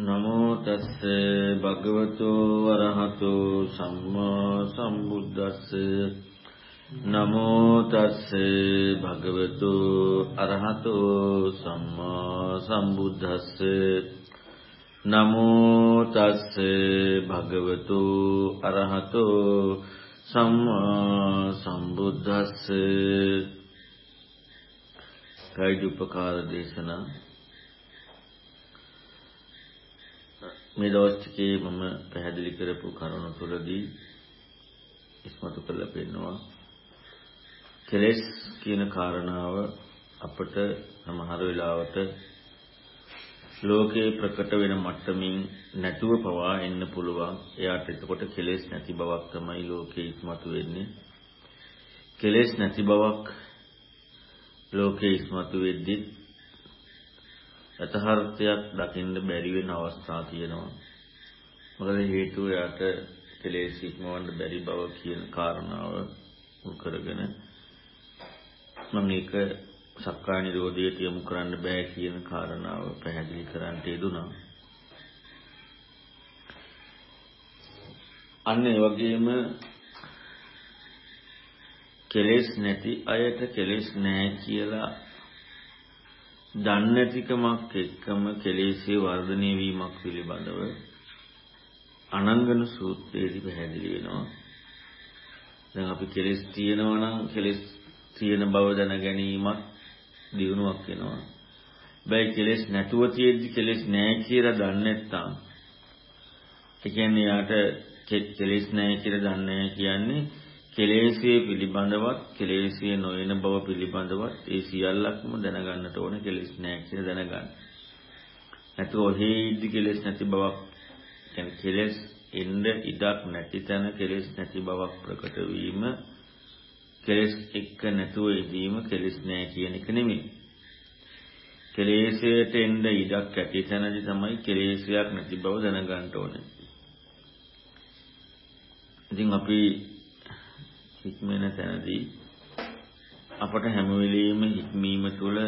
නමෝ තස්ස භගවතු වරහතෝ සම්මා සම්බුද්දස්ස. නමෝ තස්ස භගවතු අරහතෝ සම්මා සම්බුද්දස්ස. නමෝ තස්ස භගවතු අරහතෝ සම්මා සම්බුද්දස්ස. කයිදුපකාර දේශනා මේ දවස් ටිකේ මම පැහැදිලි කරපු කරුණු තුළදී ඉස්මතු කරලා පෙන්නවා කෙලෙස් කියන කාරණාව අපට සමහර වෙලාවට ලෝකේ ප්‍රකට වෙන මට්ටමින් නැතුව පවා එන්න පුළුවන්. එයාට එතකොට කෙලෙස් නැති බවක් තමයි ලෝකේ ඉස්මතු වෙන්නේ. කෙලෙස් නැති බවක් ලෝකේ ඉස්මතු වෙද්දී යථාර්ථයක් දකින්න බැරි වෙන අවස්ථා තියෙනවා. මොකද හේතුව යාට කෙලෙස් ඉක්මවන්න බැරි බව කියන කාරණාව මුල් කරගෙන මම මේක සක්කාය නිරෝධයට යොමු කරන්න බෑ කියන කාරණාව පැහැදිලි කරන්න යෙදුනා. අන්න ඒ වගේම කෙලෙස් නැති අයට කෙලෙස් නැහැ කියලා දන්නේතිකමක් එක්කම කෙලෙස්ේ වර්ධනය වීමක් පිළිබඳව අනංගන සූත්‍රයේදී පැහැදිලි වෙනවා. දැන් අපි කෙලෙස් තියෙනවා නම් කෙලෙස් තියෙන බව දැන ගැනීමත් දිනුවක් වෙනවා. බෑ කෙලෙස් නැතුව තියෙද්දි කෙලෙස් නැහැ කියලා දන්නේ නැත්නම් ඒ කියන්නේ යාට කෙලෙස් නැහැ කියලා දන්නේ කියන්නේ කෙලෙස්යේ පිළිබඳවත් කෙලෙස්යේ නොවන බව පිළිබඳවත් ඒ සියල්ලක්ම දැනගන්නට ඕන කෙලෙස් නැහැ කියලා දැනගන්න. නැතුව ඔහේ ඉදි කෙලෙස් නැති බවක් කියන්නේ කෙලෙස් එන්න ඉඩක් නැති තැන කෙලෙස් නැති බවක් ප්‍රකට වීම කෙලෙස් එක්ක නැතුව ඉදීම කෙලෙස් නැහැ කියන එක නෙමෙයි. කෙලෙසයට එන්න ඉඩක් ඇති තැනදී තමයි කෙලෙසයක් නැති බව දැනගන්න ඕනේ. ඉතින් අපි හික්මෙන තැනදී අපට හැම වෙලෙම හික්මීම තුළ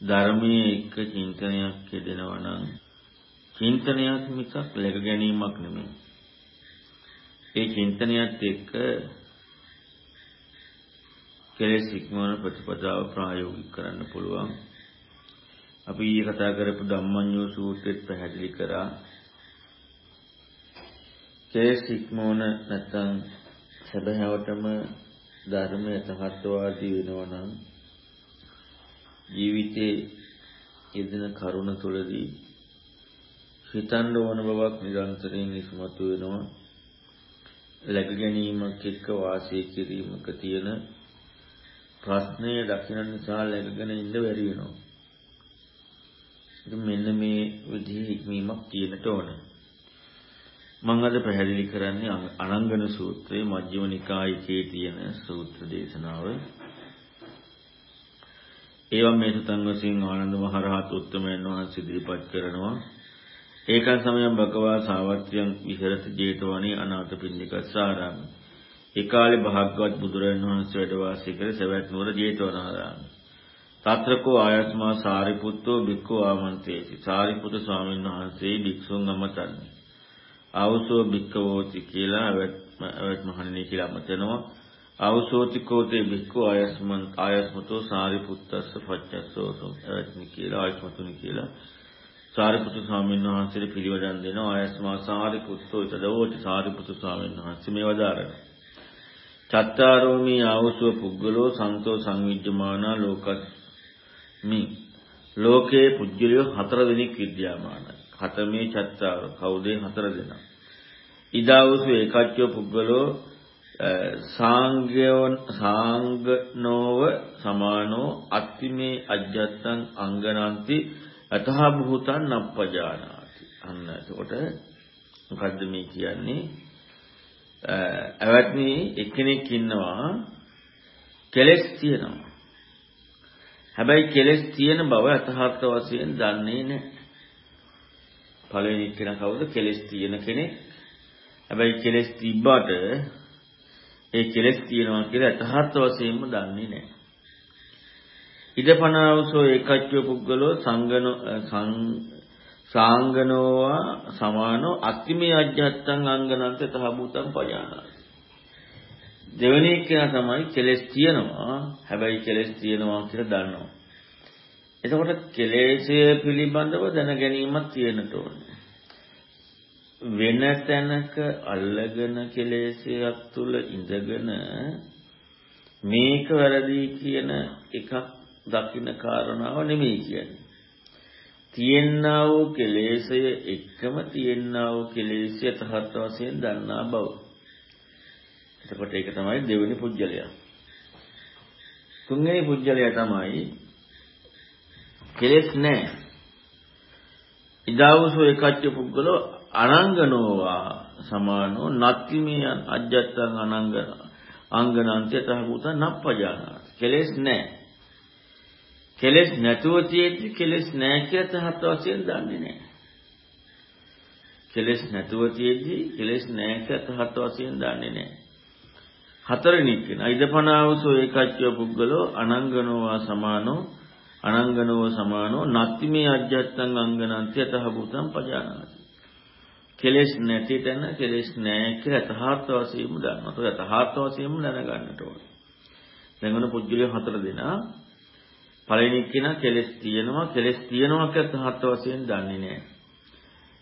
ධර්මයේ එක චින්තනයක් යෙදෙනවා නම් චින්තනයක් මිසක් läග ගැනීමක් නෙමෙයි. ඒ චින්තනයත් එක්ක කෙලෙස් ඉක්මවන ප්‍රතිපදාව ප්‍රායෝගික කරන්න පුළුවන්. අපි ඊයේ කතා කරපු ධම්මඤ්ඤෝ සූත්‍රෙත් පැහැදිලි කරා කෙලෙස් ඉක්මවන නැත්නම් සැබෑවටම ධර්මය යථාර්ථවාදී වෙනවා නම් ජීවිතේ යෙදෙන කරුණ තුළදී හිතන්න ඕන බවක් නිරන්තරයෙන් ඉස්මතු වෙනවා läග ගැනීමක් එක්ක වාසය කිරීමක තියෙන ප්‍රශ්නය දකින නිසා läගගෙන ඉන්න බැරි වෙනවා. ඉතින් මෙන්න මේ විදිහේ හික්මීමක් තියෙනට ඕනේ. මම අද පැහැදිලි කරන්නේ අනංගන සූත්‍රයේ මජ්ක්‍ධිම නිකායේ තියෙන සූත්‍ර දේශනාව. ඒවම් මේ සුතං වශයෙන් ආනන්ද මහරහත් උත්තමයන් වහන්සේ ඉදිරිපත් කරනවා. ඒකන් සමයම් භගවා සාවත්‍යං විහෙරත ජේතවනී අනාථපිණ්ඩිකස්සාරාම. ඒ කාලේ භාග්‍යවත් බුදුරජාණන් වහන්සේ වැඩ වාසය කර සවැත් නුවර ජේතවනාරාම. తත්‍රකෝ ආයස්මා සාරිපුත්තෝ බික්ඛු ආමන්ත්‍රේති. සාරිපුත්‍ර ස්වාමීන් වහන්සේ භික්ෂුන් අමතන්නේ. ආවසෝ භික්කවෝති කියලා අවත් මහණෙනි කියලා අමතනවා. ආවසෝති කෝතේ භික්ඛු ආයස්මන් ආයස්මතෝ සාරිපුත්තස්ස පච්චස්සෝසෝ අවත්නි කියලා ආයස්මතුනි කියලා සාරිපුත්තු ස්වාමීන් වහන්සේට පිළිවදන් දෙනවා. ආයස්මා සාරිපුත්තෝ ඊතදෝති සාරිපුත්තු ස්වාමීන් වහන්සේ මේ වදාරන. චත්තාරෝමි ආවසෝ පුද්ගලෝ සංතෝ සංවිජ්ජමානා ලෝකස්මි ලෝකේ පුජ්‍යලිය හතර දෙනෙක් විද්‍යාමානයි හතමේ චත්තාර කවුද හතර දෙනා? ඉදාවුසු ඒකච්චෝ පුද්ගලෝ සාංගයෝන් සාංගනෝව සමානෝ අත්තිමේ අජ්ජත්තං අංගනන්ති අතහ භූතං නප්පජානාති. අන්න එතකොට මොකද්ද මේ කියන්නේ? ඇවත්නි එක්කෙනෙක් ඉන්නවා කෙලස් තියෙනවා. හැබැයි කෙලස් තියෙන බව අතහත් වශයෙන් දන්නේ නැහැ. පළවෙනි කෙනා කවුද? කෙලස් තියෙන කෙනෙක්. හැබැයි කෙලස් තිබ්බට ඒ කෙලස් තියෙනවා කියලා යථාර්ථ වශයෙන්ම දන්නේ නැහැ. ඉදපනවසෝ ඒකච්චෝ පුද්ගලෝ සංගන සාංගනෝවා සමානෝ අත්තිමේ අජ්ජත්තං අංගනන්ත තහබුතං පජානාති. දෙවෙනි එක තමයි කෙලස් තියෙනවා. හැබැයි කෙලස් තියෙනවා කියලා දන්නවා. එතකොට කෙලෙසය පිළිබඳව දැන ගැනීමක් තියෙනට ඕනේ. වෙන තැනක අල්ලගෙන කෙලෙසයක් තුල ඉඳගෙන මේක වැරදි කියන එකක් දකින්න කාරණාව නෙමෙයි කියන්නේ. තියෙන්නා වූ කෙලෙසය එක්කම තියෙන්නා වූ කෙලෙසය තහත් වශයෙන් දන්නා බව. එතකොට ඒක තමයි දෙවෙනි පුජ්‍යලයා. තුන්වෙනි පුජ්‍යලයා තමයි කෙලෙස් නැහැ. ඉදාවසෝ එකච්ච පුද්ගලෝ අනංගනෝවා සමානෝ නත්තිමියන් අජ්ජත්තං අනංග අංගනන්තය තහගුත නප්පජානා. කෙලෙස් නැහැ. කෙලෙස් නැතුව තියෙද්දි කෙලෙස් නැහැ කියලා තහත් වශයෙන් දන්නේ නැහැ. කෙලෙස් නැතුව තියෙද්දි කෙලෙස් නැහැ කියලා තහත් වශයෙන් දන්නේ නැහැ. හතරෙනි කෙන ඉදපනාවසෝ ඒකච්චය පුද්ගලෝ අනංගනෝවා සමානෝ අනංගනෝ සමානෝ නත්ති මේ අජ්ජත්තං අංගනන්ති යතහ භූතං පජානාති. කෙලෙස් නැති තැන කෙලෙස් නැහැ කියලා යථාර්ථ වශයෙන්ම දන්නවා. ඒක යථාර්ථ වශයෙන්ම දැනගන්නට ඕනේ. දැන් මොන පුජ්‍යලිය හතර දෙනා පළවෙනි කෙනා කෙලෙස් තියෙනවා කෙලෙස් තියෙනවා කියලා යථාර්ථ වශයෙන් දන්නේ නැහැ.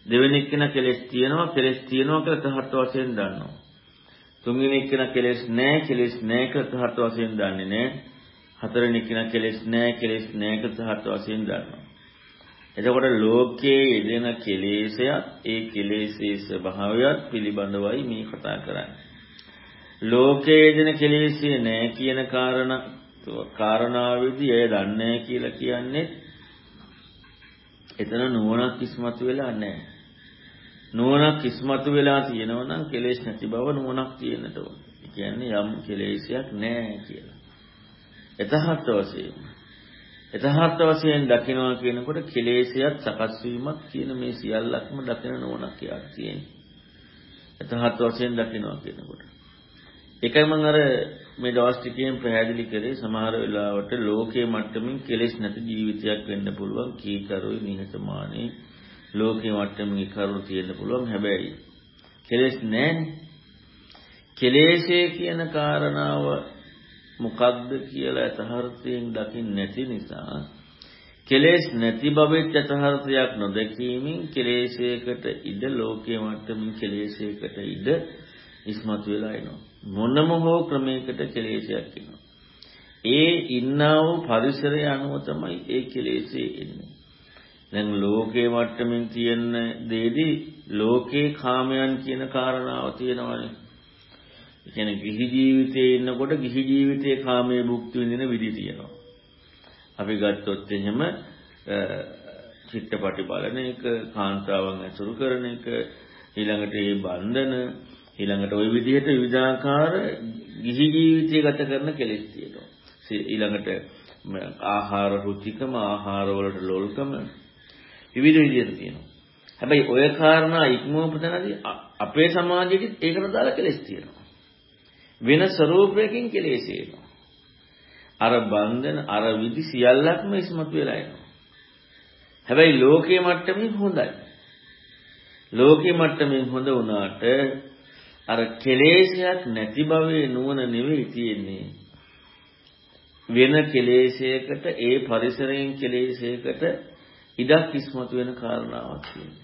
දෙවෙනි කෙනා කෙලෙස් තියෙනවා කෙලෙස් තියෙනවා කියලා යථාර්ථ වශයෙන් දන්නවා. තුන්වෙනි කෙනා කෙලෙස් නැහැ කෙලෙස් නැහැ කියලා යථාර්ථ වශයෙන් දන්නේ නැහැ. හතරවෙනි කෙනා කෙලෙස් නැහැ කෙලෙස් නැහැ කියලා සහත් වශයෙන් දන්නවා. එතකොට ලෝකයේ යෙදෙන කෙලෙසයත් ඒ කෙලෙසේ ස්වභාවයත් පිළිබඳවයි මේ කතා කරන්නේ. ලෝකයේ යෙදෙන කෙලෙසේ නැහැ කියන කාරණා කාරණාවේදී එය දන්නේ කියලා කියන්නේ එතන නුවණක් ඉස්මතු වෙලා නැහැ. නුවණක් ඉස්මතු වෙලා තියෙනවා නම් කෙලෙස් නැති බව නුවණක් තියෙන්නට ඕන. ඒ කියන්නේ යම් කෙලෙසයක් නැහැ කියලා. එතහත් වශයෙන් එතහත් වශයෙන් දකිනවා කියනකොට කෙලෙසියත් සකස් වීමක් කියන මේ සියල්ලක්ම දකින නෝනක් යාක් තියෙන්නේ. එතහත් වශයෙන් දකිනවා කියනකොට. ඒකයි මම අර මේ දවස් ටිකෙන් පැහැදිලි කරේ සමහර වෙලාවට ලෝකයේ මට්ටමින් කෙලෙස් නැති ජීවිතයක් වෙන්න පුළුවන් කීකරුයි නිහතමානී ලෝකයේ මට්ටමින් කරුණු තියෙන්න පුළුවන් හැබැයි කෙලෙස් නැහැනේ. කෙලෙසේ කියන කාරණාව මොකක්ද කියලා යථාර්ථයෙන් දකින්න නැති නිසා කෙලෙස් නැති බවෙත් යථාර්ථයක් නොදැකීමෙන් කෙලෙසයකට ඉඩ ලෝකයේ මට්ටමින් කෙලෙසයකට ඉඩ ඉස්මතු වෙලා එනවා. මොනම හෝ ක්‍රමයකට කෙලෙසයක් එනවා. ඒ ඉන්නා වූ පරිසරය අනුව තමයි ඒ කෙලෙසේ එන්නේ. දැන් ලෝකයේ මට්ටමින් තියෙන දේදී ලෝකේ කාමයන් කියන කාරණාව තියෙනවානේ. කියන්නේ ගිහි ජීවිතයේ ඉන්නකොට ගිහි ජීවිතයේ කාමයේ භුක්ති විඳින විදි තියෙනවා. අපි ගත්තොත් එහෙම චිත්තපටි බලන එක, කාන්තාවන් ඇසුරු කරන එක, ඊළඟට මේ බන්ධන, ඊළඟට ওই විදිහට විවිධාකාර ගිහි ජීවිතය ගත කරන කෙලෙස් තියෙනවා. ඊළඟට ආහාර රුචිකම, ආහාර වලට ලොල්කම විවිධ විදිහට තියෙනවා. හැබැයි ඔය කාරණා ඉක්මවපු තැනදී අපේ සමාජෙදිත් ඒකට දාලා කෙලෙස් තියෙනවා. වෙන ස්වરૂපයකින් කෙලෙස් එනවා. අර බන්ධන අර විදි සියල්ලක්ම ඉස්මතු වෙලා එනවා. හැබැයි ලෝකයේ මට්ටමින් හොඳයි. ලෝකයේ මට්ටමින් හොඳ වුණාට අර කෙලෙසයක් නැති බවේ නුවණ නෙවෙයි තියෙන්නේ. වෙන කෙලෙසයකට ඒ පරිසරයෙන් කෙලෙසයකට ඉඩක් ඉස්මතු වෙන කාරණාවක් තියෙනවා.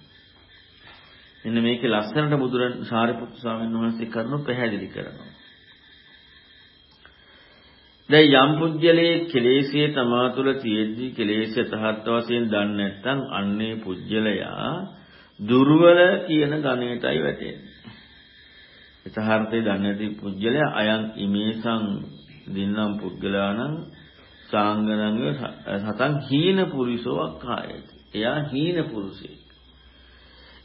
මෙන්න මේකේ ලස්සනට බුදුරන් සාරිපුත්තු ස්වාමීන් වහන්සේ කරනු පැහැදිලි කරනවා. දැන් යම් පුජ්‍යලයේ කෙලෙසිය තමා තුළ තියෙද්දි කෙලෙසිය තහත් වශයෙන් දන්නේ නැත්නම් අන්නේ පුජ්‍යලයා දුර්වල කියන ගණයටයි වැටෙන්නේ. යථාර්ථය දන්නේ නැති පුජ්‍යලයා අයන් ඉමේසං දින්නම් පුද්ගලානම් සාංගනංග සතන් හීන පුරිසෝ අක්ඛායති. එයා හීන පුරුෂයෙක්.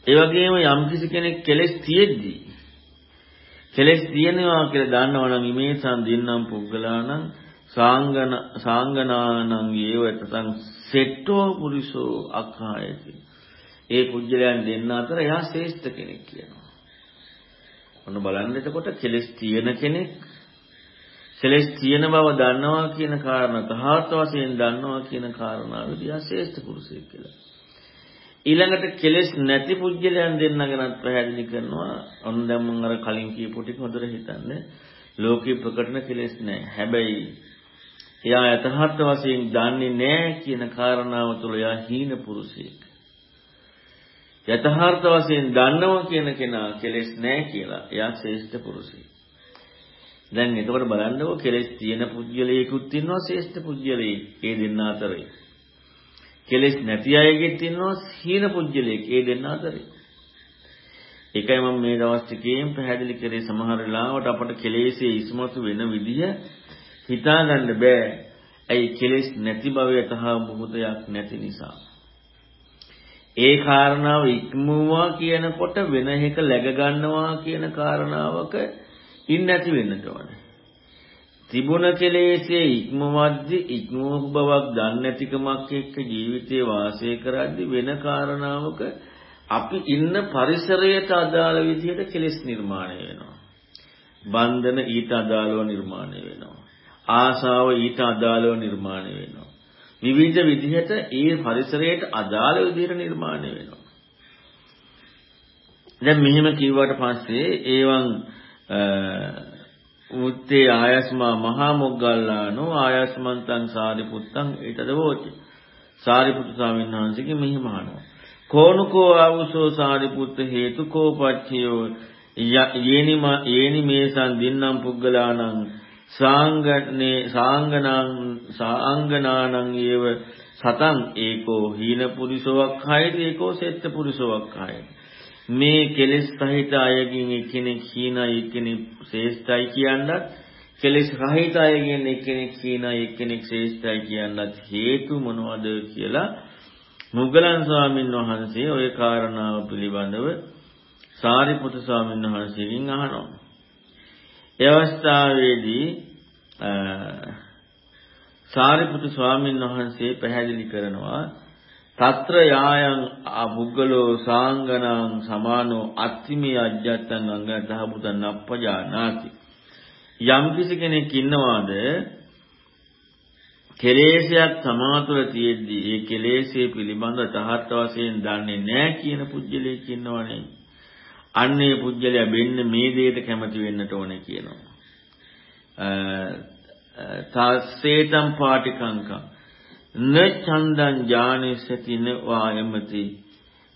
ඒ වගේම යම් කිසි කෙනෙක් කෙලෙස් තියෙද්දි කෙලෙස් තියෙනවා කියලා දන්නවනම් ඉමේසන් දින්නම් පුද්ගලානම් සාංගන සාංගනානං ඒවතං සෙට්ටෝ පුරිසෝ අක්ඛායති. ඒ පුජ්‍යලයන් දෙන්න අතර එයා ශ්‍රේෂ්ඨ කෙනෙක් කියනවා. ඔන්න බලන්න එතකොට කෙලෙස් තියෙන කෙනෙක් කෙලෙස් තියෙන බව දන්නවා කියන කාරණා තහාර්ථ වශයෙන් දන්නවා කියන කාරණාවදී එයා ශ්‍රේෂ්ඨ පුරුෂයෙක් කියලා. ඊළඟට කෙලෙස් නැති පුජ්‍යලයන් දෙන්න ගැනත් පැහැදිලි කරනවා. ඔන්න දැන් මම අර කලින් කියපු ටික හොඳට හිතන්න. ලෝකේ ප්‍රකටන කෙලෙස් නැහැ. හැබැයි එයා යථාර්ථ වශයෙන් දන්නේ නැහැ කියන කාරණාව තුළ එයා හීන පුරුෂයෙක්. යථාර්ථ වශයෙන් දන්නවා කියන කෙනා කෙලෙස් නැහැ කියලා එයා ශ්‍රේෂ්ඨ පුරුෂයෙක්. දැන් එතකොට බලන්නකෝ කෙලෙස් තියෙන පුජ්‍යලයකුත් ඉන්නවා ශ්‍රේෂ්ඨ පුජ්‍යලයෙක්. ඒ දෙන්න අතරේ. කෙලෙස් නැති අයගෙත් ඉන්නවා හීන පුජ්‍යලයෙක්. ඒ දෙන්න අතරේ. ඒකයි මම මේ දවස් ටිකේම පැහැදිලි කරේ සමහර වෙලාවට අපට කෙලෙස්ේ ඉස්මතු වෙන විදිහ හිතාගන්න බෑ. ඇයි කෙලෙස් නැති බව යතහ මොහොතයක් නැති නිසා. ඒ කාරණාව ඉක්මුවා කියනකොට වෙන එක läග ගන්නවා කියන කාරණාවක ඉන්න නැති වෙන්නට ඕනේ. තිබුණ කෙලෙස්ේ ඉක්මවද්දි ඉක්මවපු බවක් දන්නේ නැතිකමක් එක්ක ජීවිතේ වාසය කරද්දි වෙන කාරණාවක අපි ඉන්න පරිසරයට අදාළ විදිහට කෙලෙස් නිර්මාණය වෙනවා. බන්ධන ඊට අදාළව නිර්මාණය වෙනවා. ආශාව ඊට අදාළව නිර්මාණය වෙනවා. විවිධ විදිහට ඒ පරිසරයට අදාළ විදිහට නිර්මාණය වෙනවා. දැන් මෙහෙම කිව්වට පස්සේ ඒවන් උත්තේ ආයස්මා මහා මොග්ගල්ලානෝ ආයස්මන්තං සාරිපුත්තං ඊටද වෝචි. සාරිපුත්තු ස්වාමීන් වහන්සේගේ මෙහිම අහනවා. කෝනුකෝ ආවුසෝ සාරිපුත්ත හේතු කෝපච්චයෝ යේනි යේනි මේසන් දින්නම් පුග්ගලානං සාංගනේ සාංගනාං සාංගනානං ඒව සතං ඒකෝ හීන පුරිසවක් හයද ඒකෝ සෙත්ත පුරිසවක් හයද මේ කෙලෙස් සහිත අයගෙන් එක්කෙනෙක් හීනයි එක්කෙනෙක් ශ්‍රේෂ්ඨයි කියනවත් කෙලෙස් රහිත අයගෙන් එක්කෙනෙක් හීනයි එක්කෙනෙක් ශ්‍රේෂ්ඨයි කියනවත් හේතු මොනවද කියලා මුගලන් ස්වාමීන් වහන්සේ ওই කාරණාව පිළිබඳව සාරිපුත්‍ර ස්වාමීන් වහන්සේගෙන් අහනවා. ඒ අවස්ථාවේදී සාරිපුත්තු ස්වාමීන් වහන්සේ පැහැදිලි කරනවා తත්‍ර යායන් අබුග්ගලෝ සාංගනං සමානෝ අත්තිමේ අජ්ජත්තං අංග දහබුතන් අප්පජානාති යම් කිසි කෙනෙක් ඉන්නවාද කෙලේශයක් සමාතුල තියෙද්දි ඒ කෙලේශයේ පිළිබඳ තහත් වශයෙන් දන්නේ නැහැ කියන පුජ්‍යලයක් ඉන්නවනේ අන්නේ පුජ්‍යලයා වෙන්න මේ දෙයට කැමති වෙන්නට ඕනේ කියනවා. තාසේතම් පාටිකංකම් න චන්දං ඥානෙසති න වායමති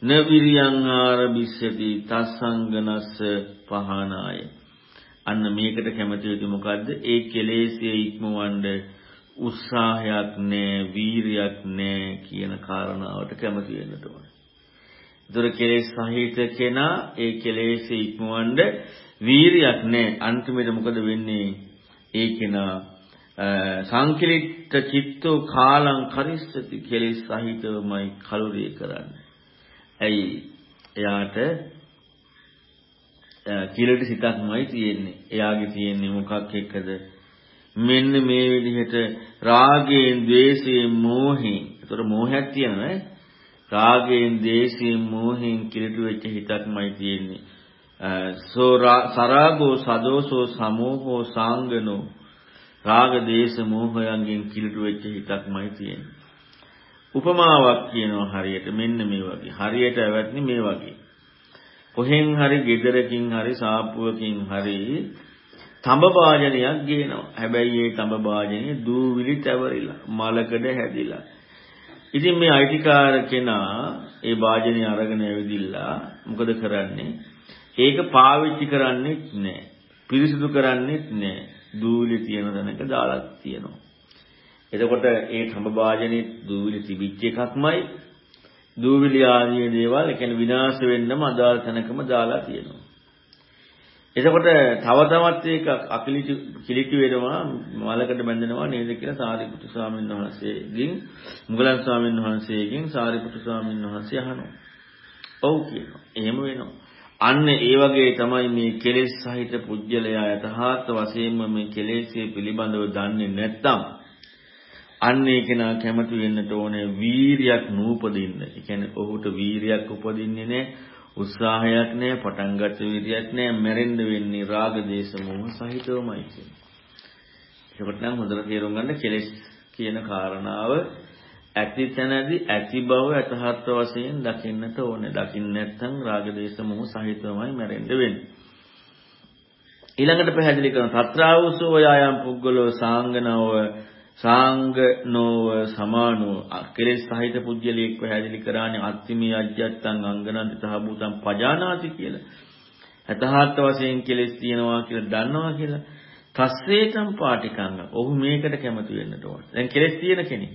න විරියං ආරබිස්සති තස්සංගනස්ස පහනාය අන්න මේකට කැමති වෙති මොකද්ද ඒ කෙලෙස්යේ ඉක්මවන්න උත්සාහයක් නැහැ වීරියක් නැහැ කියන කාරණාවට කැමති වෙන්නට ඕනේ ඒතර කෙලෙස් සහිත කෙනා ඒ කෙලෙස් ඉක්මවන්න වීරියක් නැහැ. අන්තිමට මොකද වෙන්නේ? ඒ කෙනා සංකලිට චිත්තෝ කාලං කරිස්සති කෙලෙස් සහිතවමයි කලුරිය කරන්නේ. ඇයි? එයාට කිලට සිතක්මයි තියෙන්නේ. එයාගේ තියෙන්නේ මොකක් එක්කද? මෙන්න මේ විදිහට රාගයෙන්, ද්වේෂයෙන්, මෝහයෙන්. ඒතර මෝහයක් තියෙනවා නේ. රාගයෙන්, දේශයෙන්, මෝහයෙන් කිලිටු වෙච්ච හිතක්මයි තියෙන්නේ. සෝ සරාගෝ සදෝසෝ සමෝහෝ සාංගනෝ රාග දේශ මෝහයන්ගෙන් කිලිටු වෙච්ච හිතක්මයි තියෙන්නේ. උපමාවක් කියනවා හරියට මෙන්න මේ වගේ. හරියට ඇවැත්නි මේ වගේ. කොහෙන් හරි ගෙදරකින් හරි සාප්පුවකින් හරි තඹ වාජනයක් ගේනවා. හැබැයි ඒ තඹ වාජනේ දූවිලි තැවරිලා, මලකඩ හැදිලා. ඉතින් මේ අයිතිකාර කෙනා ඒ වාජනේ අරගෙන ඇවිදිලා මොකද කරන්නේ? ඒක පාවිච්චි කරන්නේත් නැහැ. පිරිසිදු කරන්නේත් නැහැ. දූවිලි තියෙන තැනක දාලා තියෙනවා. එතකොට ඒ තඹ වාජනේ දූවිලි තිබිච්ච එකක්මයි දූවිලි ආදී දේවල් ඒ කියන්නේ විනාශ වෙන්නම අදාළ තැනකම දාලා තියෙනවා. එතකොට තව තවත් ඒක අකිලිටි කිලිටි වෙනවා මලකට බැඳෙනවා නේද කියලා සාරිපුත්තු ස්වාමීන් වහන්සේගෙන් මුගලන් ස්වාමීන් වහන්සේගෙන් සාරිපුත්තු ස්වාමීන් වහන්සේ අහනවා. ඔව් කියනවා. එහෙම වෙනවා. අන්න ඒ වගේ තමයි මේ කෙලෙස් සහිත පුජ්‍යලයා යථාර්ථ වශයෙන්ම මේ කෙලෙස්යේ පිළිබඳව දන්නේ නැත්නම් අන්න ඒ කෙනා කැමති වෙන්නට ඕනේ වීරියක් නූපදින්න. ඒ කියන්නේ ඔහුට වීරියක් උපදින්නේ නැහැ. උත්සාහයක් නැහැ, පටන් ගන්න විදියක් නැහැ, මැරෙන්න වෙන්නේ රාග දේශ මොහ සහිතවමයි කියන්නේ. ඒකට නම් හොඳට තේරුම් ගන්න කෙලෙස් කියන කාරණාව ඇති තැනදී ඇති බව යථාර්ථ වශයෙන් දකින්නට ඕනේ. දකින්න නැත්නම් රාග දේශ මොහ සහිතවමයි මැරෙන්න වෙන්නේ. ඊළඟට පැහැදිලි කරන తත්‍රාවසෝ යායම් පුද්ගලෝ සාංගනව සාංගනෝව සමානෝ කෙලෙස් සහිත පුජ්‍යලියෙක් පැහැදිලි කරානේ අත්තිමී අජ්ජත්තං අංගනන්ති තහබූතං පජානාති කියලා. යථාර්ථ වශයෙන් කෙලෙස් තියෙනවා කියලා දන්නවා කියලා. තස්සේතම් පාටිකංග. ඔහු මේකට කැමති වෙන්නට ඕන. දැන් කෙලෙස් තියෙන කෙනෙක්.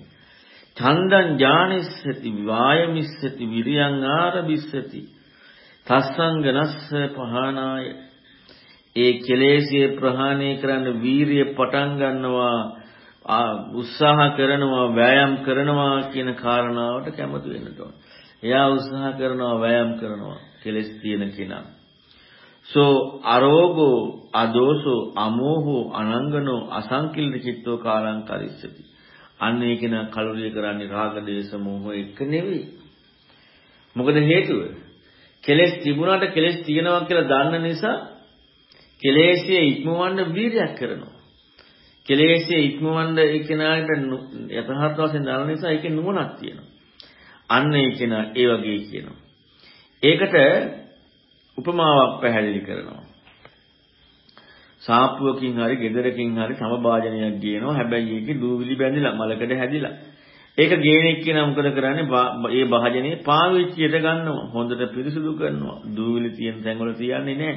චන්දං ඥානිස්සති වායමිස්සති විරියං ආරබිස්සති. තස්සංගනස්ස පහනාය. ඒ කෙලෙසිය ප්‍රහාණය කරන්න වීරිය පටන් ගන්නවා උත්සාහ කරනවා වෑයම් කරනවා කියන කාරණාවට කැමති වෙන්නට ඕන. එයා උත්සාහ කරනවා වෑයම් කරනවා කෙලෙස් තියෙන කෙනා. සෝ අරෝගෝ අදෝසෝ අමෝහෝ අනංගනෝ අසංකිලිත චිත්තෝ කාලං කරිස්සති. අන්න ඒක න කලුරිය කරන්නේ රාග දේශ මොහ එක නෙවෙයි. මොකද හේතුව? කෙලෙස් තිබුණාට කෙලෙස් තියෙනවා කියලා දන්න නිසා කෙලෙස්යේ ඉක්මවන්න වීර්යයක් කරනවා. කෙලෙස්යේ ඉක්මවන්න ඒ කෙනාට යථාර්ථ වශයෙන් දන්න නිසා ඒකේ නුවණක් තියෙනවා. අන්න ඒ කෙනා ඒ වගේ කියනවා. ඒකට උපමාවක් පැහැදිලි කරනවා. සාප්පුවකින් හරි ගෙදරකින් හරි සමභාජනයක් ගේනවා. හැබැයි ඒකේ දූවිලි බැඳිලා මලකඩ හැදිලා. ඒක ගේන එක්කෙනා මොකද කරන්නේ? මේ භාජනේ පාවිච්චියට ගන්නවා. හොඳට පිරිසිදු කරනවා. දූවිලි තියෙන තැන්වල තියන්නේ නැහැ.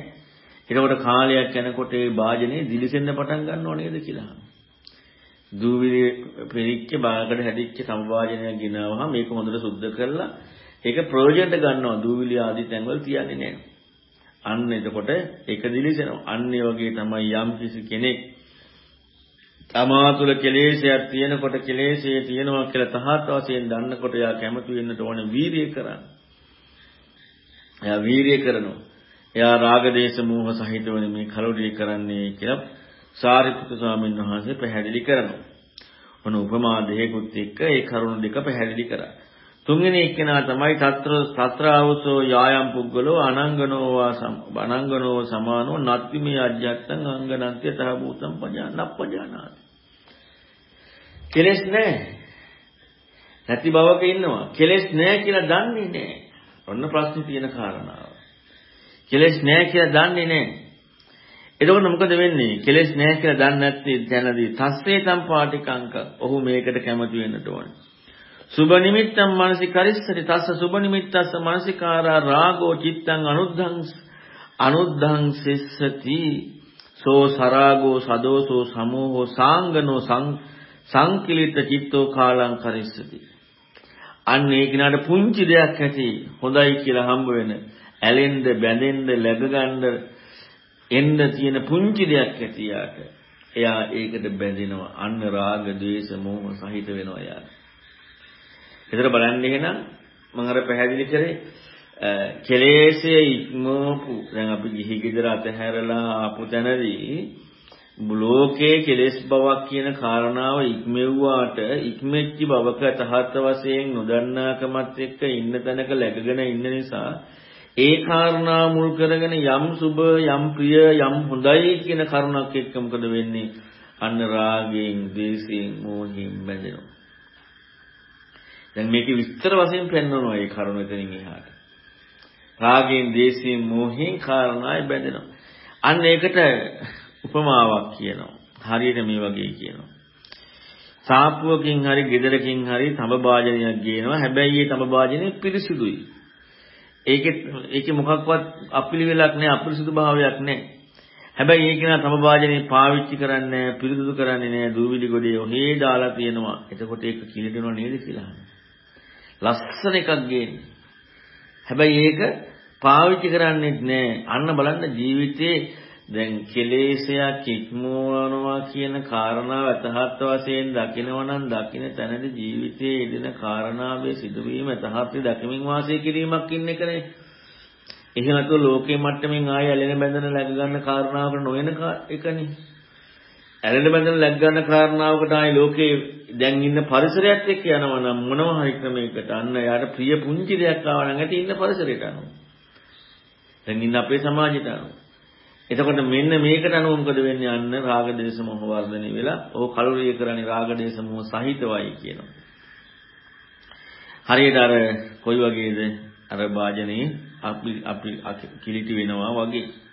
එතකොට කාලයක් යනකොට ඒ භාජනේ දිලිසෙන්න පටන් ගන්නව නේද කියලා. දූවිලි පෙරිච්ච බාගඩ හැදිච්ච සමභාජනයක් ගෙනාවහම මේක හොඳට සුද්ධ කරලා ඒක ප්‍රයෝජනට ගන්නවා. දූවිලි ආදී තැන්වල තියන්නේ නැහැ. අන්න එතකොට ඒක දිලිසෙනවා. අන්න ඒ වගේ තමයි යම් කිසි කෙනෙක් තමා තුළ කෙලෙසයක් තියෙනකොට කෙලෙසේ තියෙනවා කියලා තහත් වශයෙන් දන්නකොට එයා කැමති වෙන්නට ඕන වීරිය කරන්න. එයා වීරිය කරනවා. එයා රාග දේශ මෝහ සහිතවන මේ කලොඩිය කරන්නේ කියලා සාරිපුත්තු ස්වාමීන් වහන්සේ පැහැදිලි කරනවා. ඔන උපමා දෙකකුත් එක්ක ඒ කරුණු දෙක පැහැදිලි කරා. තුන්වෙනි එක්කෙනා තමයි తත්‍ර తත්‍රාවසෝ යායම් පුද්ගලෝ අනංගනෝ වාසම් අනංගනෝ සමානෝ නත්තිමේ අජ්ජත්තං අංගනන්ත්‍ය තහ භූතම් පජානප්පජානාති කෙලස් නැහැ නැති බවක ඉන්නවා. කෙලස් නැහැ කියලා දන්නේ නැහැ ඔන්න ප්‍රශ්නේ තියෙන කාරණාව. කෙලස් නැහැ කියලා දන්නේ නැහැ එතකොට මොකද වෙන්නේ? කෙලස් නැහැ කියලා දන්නේ නැත්නම් දැනදී තස්සේ සම්පාටිකංක ඔහු මේකට කැමති වෙන්නට ඕනේ. සුබ නිමිත්තං මානසික කරිස්සති තස්ස සුබ නිමිත්තස්ස මානසිකාරා රාගෝ චිත්තං අනුද්ධං අනුද්ධං සිස්සති සෝ සරාගෝ සදෝසෝ සමෝහෝ සාංගනෝ සංකිලිත චිත්තෝ කාලං කරිස්සති. අන්න ඒ කිනාට පුංචි දෙයක් ඇති හොඳයි කියලා හම්බ වෙන ඇලෙන්න බැඳෙන්න läග ගන්න එන්න තියෙන පුංචි දෙයක් ඇති යාට. එයා ඒකට බැඳෙනවා. අන්න රාග ద్వේෂ මෝහ සහිත වෙනවා යාට. ඒතර බලන්න එහෙනම් මම අර පැහැදිලි කරේ කෙලෙස්යේ ඉක්මවපු. දැන් අපි ගිහි ගෙදර අතහැරලා ආපු තැනදී ලෝකයේ කෙලෙස් බවක් කියන කාරණාව ඉක්මෙව්වාට ඉක්මෙච්ච බවක තහත වශයෙන් නොදන්නාකමත් එක්ක ඉන්න තැනක läගගෙන ඉන්න නිසා ඒ කාරණා මුල් කරගෙන යම් සුබ යම් ප්‍රිය යම් හොඳයි කියන කරුණක් එක්ක මොකද වෙන්නේ? අන්න රාගයෙන් ද්වේෂයෙන් මෝහයෙන් බැඳෙනවා. දැන් මේකේ විස්තර වශයෙන් පෙන්වනවා මේ කරුණ එතනින් එහාට. රාගයෙන්, දේශයෙන්, මෝහයෙන් කාරණායි බැඳෙනවා. අන්න ඒකට උපමාවක් කියනවා. හරියට මේ වගේ කියනවා. සාප්පුවකින් හරි ගෙදරකින් හරි තඹ භාජනයක් ගේනවා. හැබැයි ඒ තඹ භාජනේ පිරිසිදුයි. ඒකේ ඒකේ මොකක්වත් අපිලිවෙලක් නැහැ, අපිරිසුදු භාවයක් නැහැ. හැබැයි ඒක නා තම වාජනේ පාවිච්චි කරන්නේ පිරිසුදු කරන්නේ නැහැ දූවිලි ගොඩේ ඔහේ දාලා තියෙනවා. එතකොට ඒක කිලිදෙනව නේද කියලා. ලස්සන එකක් ගේන්නේ. හැබැයි ඒක පාවිච්චි කරන්නේත් නෑ. අන්න බලන්න ජීවිතේ දැන් කෙලෙසයක් ඉක්මවනවා කියන කාරණාව අතහත් වශයෙන් දකිනවා නම් දකින තැනදී ජීවිතයේ යෙදෙන කාරණාවේ සිදුවීම අතහත් දකිමින් වාසය කිරීමක් ඉන්න එකනේ. එහෙම නැතුව ලෝකේ මට්ටමින් ආයෙ ඇලෙන බැඳෙන läග ගන්න කාරණාවකට නොයන එකනේ. ඇලෙන බැඳෙන läග ගන්න කාරණාවකට ආයෙ ලෝකේ දැන් ඉන්න පරිසරයත් එක්ක යනවා නම් මොනවා හරි ක්‍රමයකට අන්න යාට ප්‍රිය පුංචි දෙයක් ආවා නම් ඇති ඉන්න පරිසරයට අනුව. දැන් ඉන්න අපේ සමාජයට අනුව. එතකොට මෙන්න මේකට අනුව මොකද වෙන්නේ අන්න රාග දේශ මොහ වර්ධනය වෙලා ඕක කලුරිය කරන්නේ රාග දේශ මොහ සහිතවයි කියනවා. හරියට අර කොයි වගේද අර වාජනේ අපි අපි කිලිටි වෙනවා වගේ.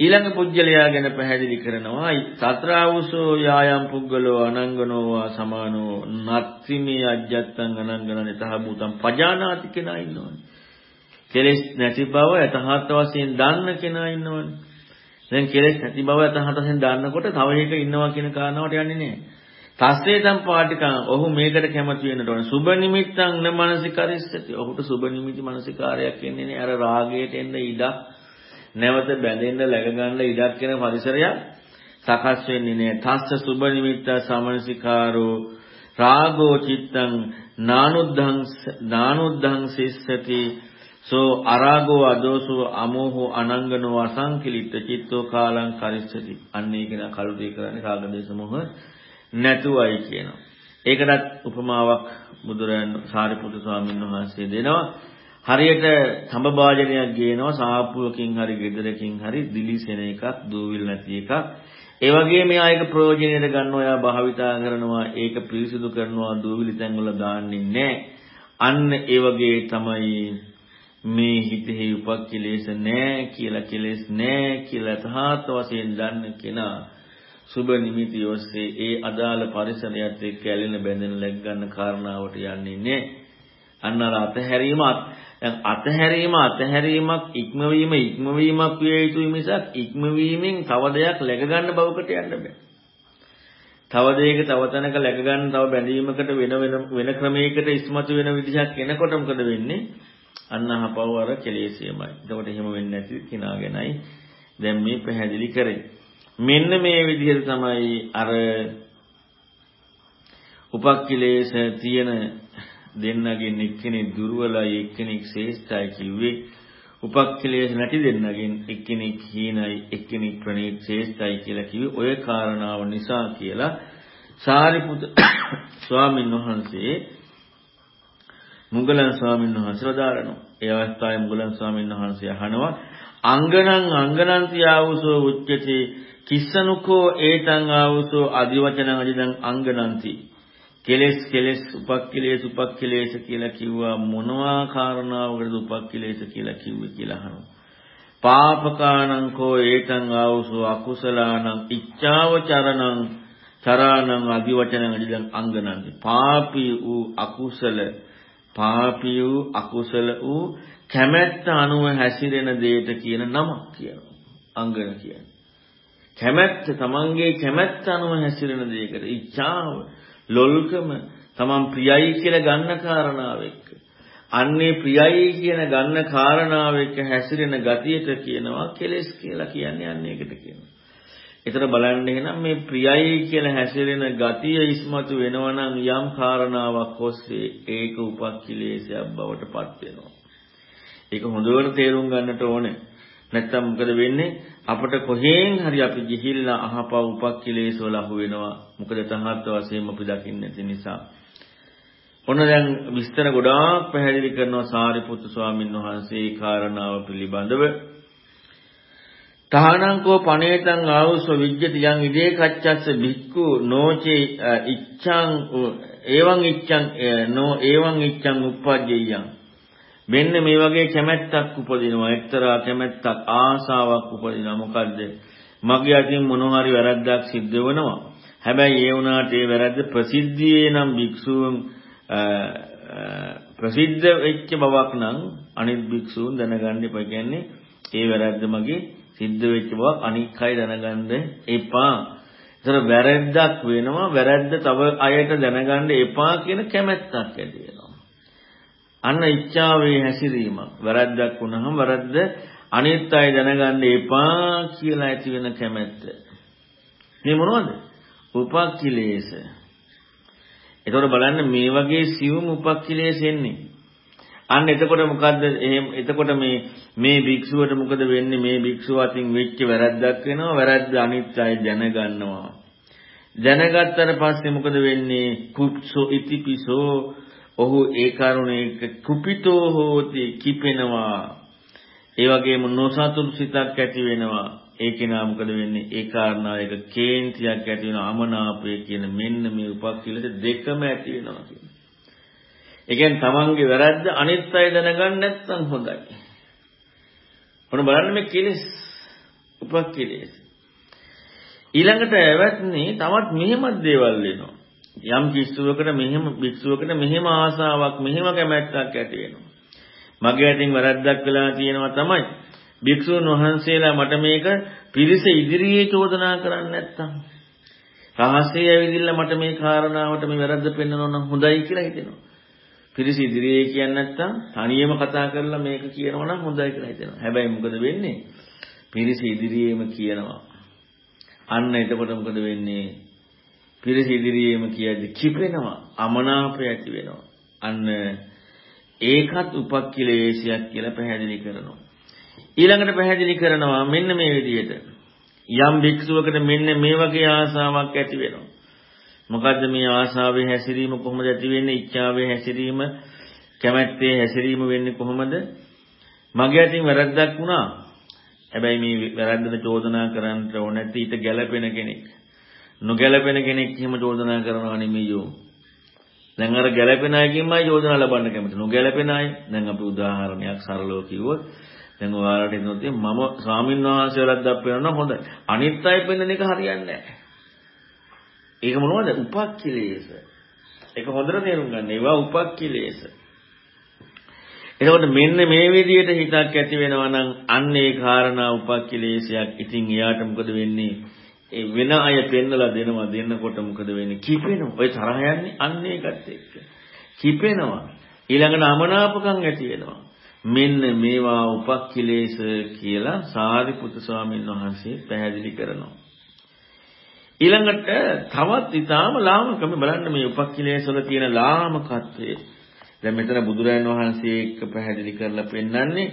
ඊළඟ පුජ්‍යලයා ගැන පැහැදිලි කරනවා තත්‍රාවුසෝ යායම් පුද්ගලෝ අනංගනෝවා සමානෝ නත්තිමේ අජ්ජත්තං අනංගනන තහබුතං පජානාති කෙනා ඉන්නවනේ. කෙලෙස් නැති බව යථාර්ථ වශයෙන් දන්න කෙනා ඉන්නවනේ. දැන් කෙලෙස් නැති බව යථාර්ථ වශයෙන් දන්නකොට තව එකක ඉන්නවා කියන කාරණාවට යන්නේ නැහැ. තස්සේතම් පාටිකං ඔහු මේකට කැමති වෙන්නට ඕන. සුබ නිමිත්තං න මානසිකරිස්සති. ඔහුට සුබ නිමිති මානසිකාරයක් එන්නේ නැහැ. අර රාගයට එන්න ඉඩක් නැවත බැඳෙන්න läග ගන්න ඉඩක් වෙන පරිසරයක් සකස් වෙන්නේ නැහැ. තස්ස සුබ නිමිත්ත සමනසිකාරෝ රාගෝ චිත්තං නානුද්ධං නානුද්ධං සිස්සති සෝ අරාගෝ අදෝසෝ අමෝහෝ අනංගනෝ අසංකිලිට චිත්තෝ කාලං කරිස්සති. අන්න ඒක නා කලුටි කරන්නේ රාග දේශ මොහ නැතුවයි කියනවා. ඒකටත් උපමාවක් බුදුරයන් සාරිපුත්‍ර ස්වාමීන් වහන්සේ දෙනවා. හරියට තඹ වාදනයක් ගේනවා සාප්පුවකින් හරි ගෙදරකින් හරි දිලිසෙන එකක් දූවිල් නැති එකක් ඒ වගේ මෙයා ඒක ප්‍රයෝජනෙට ගන්නවා එයා භාවිතා කරනවා ඒක පිරිසිදු කරනවා දූවිලි තැන් වල දාන්නේ නැහැ අන්න ඒ වගේ තමයි මේ හිතෙහි උපක්ඛිලේශ නැහැ කියලා කෙලෙස් නැහැ කියලා තහාත් වශයෙන් දන්න කෙනා සුබ නිමිති ඔස්සේ ඒ අදාළ පරිසරයත් එක්ක ඇලෙන බැඳෙන läග් ගන්න කාරණාවට යන්නේ නැහැ. අන්න අර අතහැරීම දැන් අතහැරීම අතහැරීමක් ඉක්මවීම ඉක්මවීමක් විය යුතුයි මිසක් ඉක්මවීමෙන් තව දෙයක් läග ගන්න බවකට යන්න බෑ. තව දෙයක තව තැනක läග ගන්න තව බැඳීමකට වෙන වෙන වෙන ක්‍රමයකට ඉස්මතු වෙන විදිහක් එනකොට මොකද වෙන්නේ? අන්න අහපව අර කෙලෙසියමයි. එතකොට එහෙම වෙන්නේ නැති කෙනා ගැනයි දැන් මේ පැහැදිලි කරේ. මෙන්න මේ විදිහට තමයි අර උපක්ඛිලේශ තියෙන දෙන්නගෙන් එක්කෙනෙක් දුර්වලයි එක්කෙනෙක් ශ්‍රේෂ්ඨයි කිව්වේ උපක්ඛිලේශ නැති දෙන්නගෙන් එක්කෙනෙක් හීනයි එක්කෙනෙක් ප්‍රණීත ශ්‍රේෂ්ඨයි කියලා කිව්වේ ඔය කාරණාව නිසා කියලා සාරිපුත් ස්වාමීන් වහන්සේ මුගලන් ස්වාමීන් වහන්සේලා දාරනවා. ඒ අවස්ථාවේ මුගලන් ස්වාමීන් වහන්සේ අහනවා අංගනං අංගනන්ති ආවුසෝ උච්චති කිස්සනුකෝ ඒතං ආවුසෝ අදිවචනං අදිදං අංගනන්ති කෙලෙස් කෙලෙස් උපක්ඛිලේස උපක්ඛිලේස කියලා කිව්වා මොනවා කාරණාවකටද උපක්ඛිලේස කියලා කිව්වේ කියලා අහනවා. පාපකානං කෝ ඒතං ආවුසෝ අකුසලානං ඉච්ඡාවචරණං චරාණං අදිවචනං අදිදං අංගනන්ති පාපී වූ අකුසල පාපී වූ අකුසල වූ කැමැත්ත අනුව හැසිරෙන දෙයට කියන නමක් කියනවා. අංගන කියන්නේ. කැමැත්ත තමන්ගේ කැමැත්ත අනුව හැසිරෙන දෙයකට ඉච්ඡාව, ලොල්කම, තමන් ප්‍රියයි කියලා ගන්න කාරණාව එක්ක. අන්නේ ප්‍රියයි කියන ගන්න කාරණාව එක්ක හැසිරෙන ගතියට කියනවා කෙලෙස් කියලා කියන්නේ අන්න ඒකට කියනවා. ඒතර බලන්න එහෙනම් මේ ප්‍රියයි කියලා හැසිරෙන ගතිය ඉස්මතු වෙනවා නම් යම් කාරණාවක් ඔස්සේ ඒක උපක්ඛිලේශයක් බවට පත් වෙනවා. ඒක හොඳට තේරුම් ගන්නට ඕනේ. නැත්තම් මොකද වෙන්නේ? අපිට කොහෙන් හරි අපි ගිහිල්ලා අහපව උපක්ඛිලේශ වල අහු වෙනවා. මොකද තහත් වශයෙන් අපි දකින්නේ නැති නිසා. ඔන්න දැන් විස්තර ගොඩාක් පැහැදිලි කරනවා සාරිපුත්තු ස්වාමීන් වහන්සේ කාරණාව පිළිබඳව. තහනංකෝ පනේතං ආවුස විජ්ජති යං ඉදේ කච්චස්ස බික්කු නොචේ ඉච්ඡං එවං ඉච්ඡං නෝ එවං ඉච්ඡං උප්පජ්ජයං මෙන්න මේ වගේ කැමැත්තක් උපදිනවා. එක්තරා කැමැත්තක් ආසාවක් උපදිනවා. මොකද්ද? මගේ අතින් මොනවා හරි වැරද්දක් සිද්ධ වෙනවා. හැබැයි ඒ වුණාට ඒ වැරද්ද ප්‍රසිද්ධියේ නම් භික්ෂූන් ප්‍රසිද්ධ වෙච්ච බවක් නම් අනිත් භික්ෂූන් දැනගන්න එපා. කියන්නේ ඒ වැරද්ද මගේ සිද්ධ වෙච්ච බවක් අනික් අය දැනගන්න එපා. ඒතර වැරද්දක් වෙනවා. වැරද්ද තව අයට දැනගන්න එපා කියන කැමැත්තක් ඇති. වෙනවා. අන්න ඉච්ඡාවේ හැසිරීමක්. වැරද්දක් වුණාම වැරද්ද අනිත් අය දැනගන්න එපා කියලා ඇති වෙන කැමැත්ත. මේ මොනවද? උපක්ඛිලේශ. ඒතකොට බලන්න මේ වගේ සියුම් උපක්ඛිලේශ එන්නේ. අන්න එතකොට මොකද්ද එහෙම එතකොට මේ මේ භික්ෂුවට මොකද වෙන්නේ මේ භික්ෂුව අතින් වෙච්ච වැරද්දක් වෙනවා වැරද්ද අනිත් අය දැනගන්නවා දැනගත්තට පස්සේ මොකද වෙන්නේ කුප්සෝ ඉතිපිසෝ ඔහු ඒ කරුණේ කුපිතෝ හෝති කිපෙනවා ඒ වගේම නොසතුටු සිතක් ඇති වෙනවා ඒ කෙනා මොකද වෙන්නේ ඒ කාරණාව එක කේන්තියක් ඇති වෙනවා අමනාපය කියන මෙන්න මේ උපක්ඛිලද දෙකම ඇති වෙනවා කියන්නේ ඒ කියන්නේ තමන්ගේ වැරද්ද අනිත් අය දැනගන්න නැත්නම් හොඳයි. ඔන්න බලන්න මේ කෙලෙස් උපක්ඛිලේශ. ඊළඟට ඇවැත්නි තවත් මෙහෙමත් දේවල් වෙනවා. යම් කිස්සුවකට මෙහෙම භික්ෂුවකට මෙහෙම ආසාවක් මෙහෙම කැමැත්තක් ඇති වෙනවා. මගේ අතින් වැරද්දක් වෙලා තියෙනවා තමයි. භික්ෂුන් වහන්සේලා මට මේක පිරිස ඉදිරියේ චෝදනා කරන්නේ නැත්තම් රහසේ ඇවිදින්න මට මේ කාරණාවට මේ වැරද්ද පෙන්වනවා නම් හොඳයි කියලා හිතෙනවා. පිරිස ඉදිරියේ කියන්නේ නැත්තම් තනියම කතා කරලා මේක කියනවා නම් හොඳයි කියලා හිතෙනවා. හැබැයි මොකද වෙන්නේ? පිරිස ඉදිරියේම කියනවා. අන්න එතකොට මොකද වෙන්නේ? පිරිස ඉදිරියේම කියද්දි කිපෙනවා. අමනාපය ඇති වෙනවා. අන්න ඒකත් උපක්ඛිලේශයක් කියලා පැහැදිලි කරනවා. ඊළඟට පැහැදිලි කරනවා මෙන්න මේ විදිහට. යම් භික්ෂුවකට මෙන්න මේ වගේ ආසාවක් ඇති වෙනවා. මොකද්ද මේ ආසාවේ හැසිරීම කොහොමද ඇති වෙන්නේ? ඉච්ඡාවේ හැසිරීම, කැමැත්තේ හැසිරීම වෙන්නේ කොහොමද? මගේ අතින් වැරද්දක් වුණා. හැබැයි මේ වැරද්දට චෝදනා කරන්න ඕන නැති ඊට ගැළපෙන කෙනෙක්. නොගැළපෙන කෙනෙක් එහෙම චෝදනා කරනවා නෙමෙයියෝ. දැන් අර ගැළපෙන අයකින්මයි චෝදනා ලබන්න කැමති. නොගැළපෙන අය දැන් අපි උදාහරණයක් සරලව කිව්වොත් දැන් ඔයාලට එනොත් මම ස්වාමීන් වහන්සේලාත් දප් වෙනවා හොඳයි. අනිත් අය පෙන්වන එක හරියන්නේ නැහැ. ඒක මොනවද? උපක්ඛිලේශ. ඒක හොඳට තේරුම් ගන්න. ඒවා උපක්ඛිලේශ. එතකොට මෙන්න මේ විදිහට හිතක් ඇති වෙනවා නම් අන්න ඒ කාරණා උපක්ඛිලේශයක්. ඉතින් එයාට මොකද වෙන්නේ? ඒ වෙන අය පෙන්නලා දෙනවා දෙන්නකොට මොකද වෙන්නේ? කිපෙනවා. ඔය තරහ යන්නේ අන්න ඒකත් එක්ක. කිපෙනවා. ඊළඟට අමනාපකම් ඇති වෙනවා. මෙන්න මේවා උපක්ඛිලේශ කියලා සාරිපුත්තු ස්වාමීන් වහන්සේ පැහැදිලි කරනවා. ඊළඟට තවත් ඊටාම ලාමකම බලන්න මේ උපක්ඛිලේශ වල තියෙන ලාමකත්වය. දැන් මෙතන බුදුරජාණන් වහන්සේ එක්ක පැහැදිලි කරලා පෙන්නන්නේ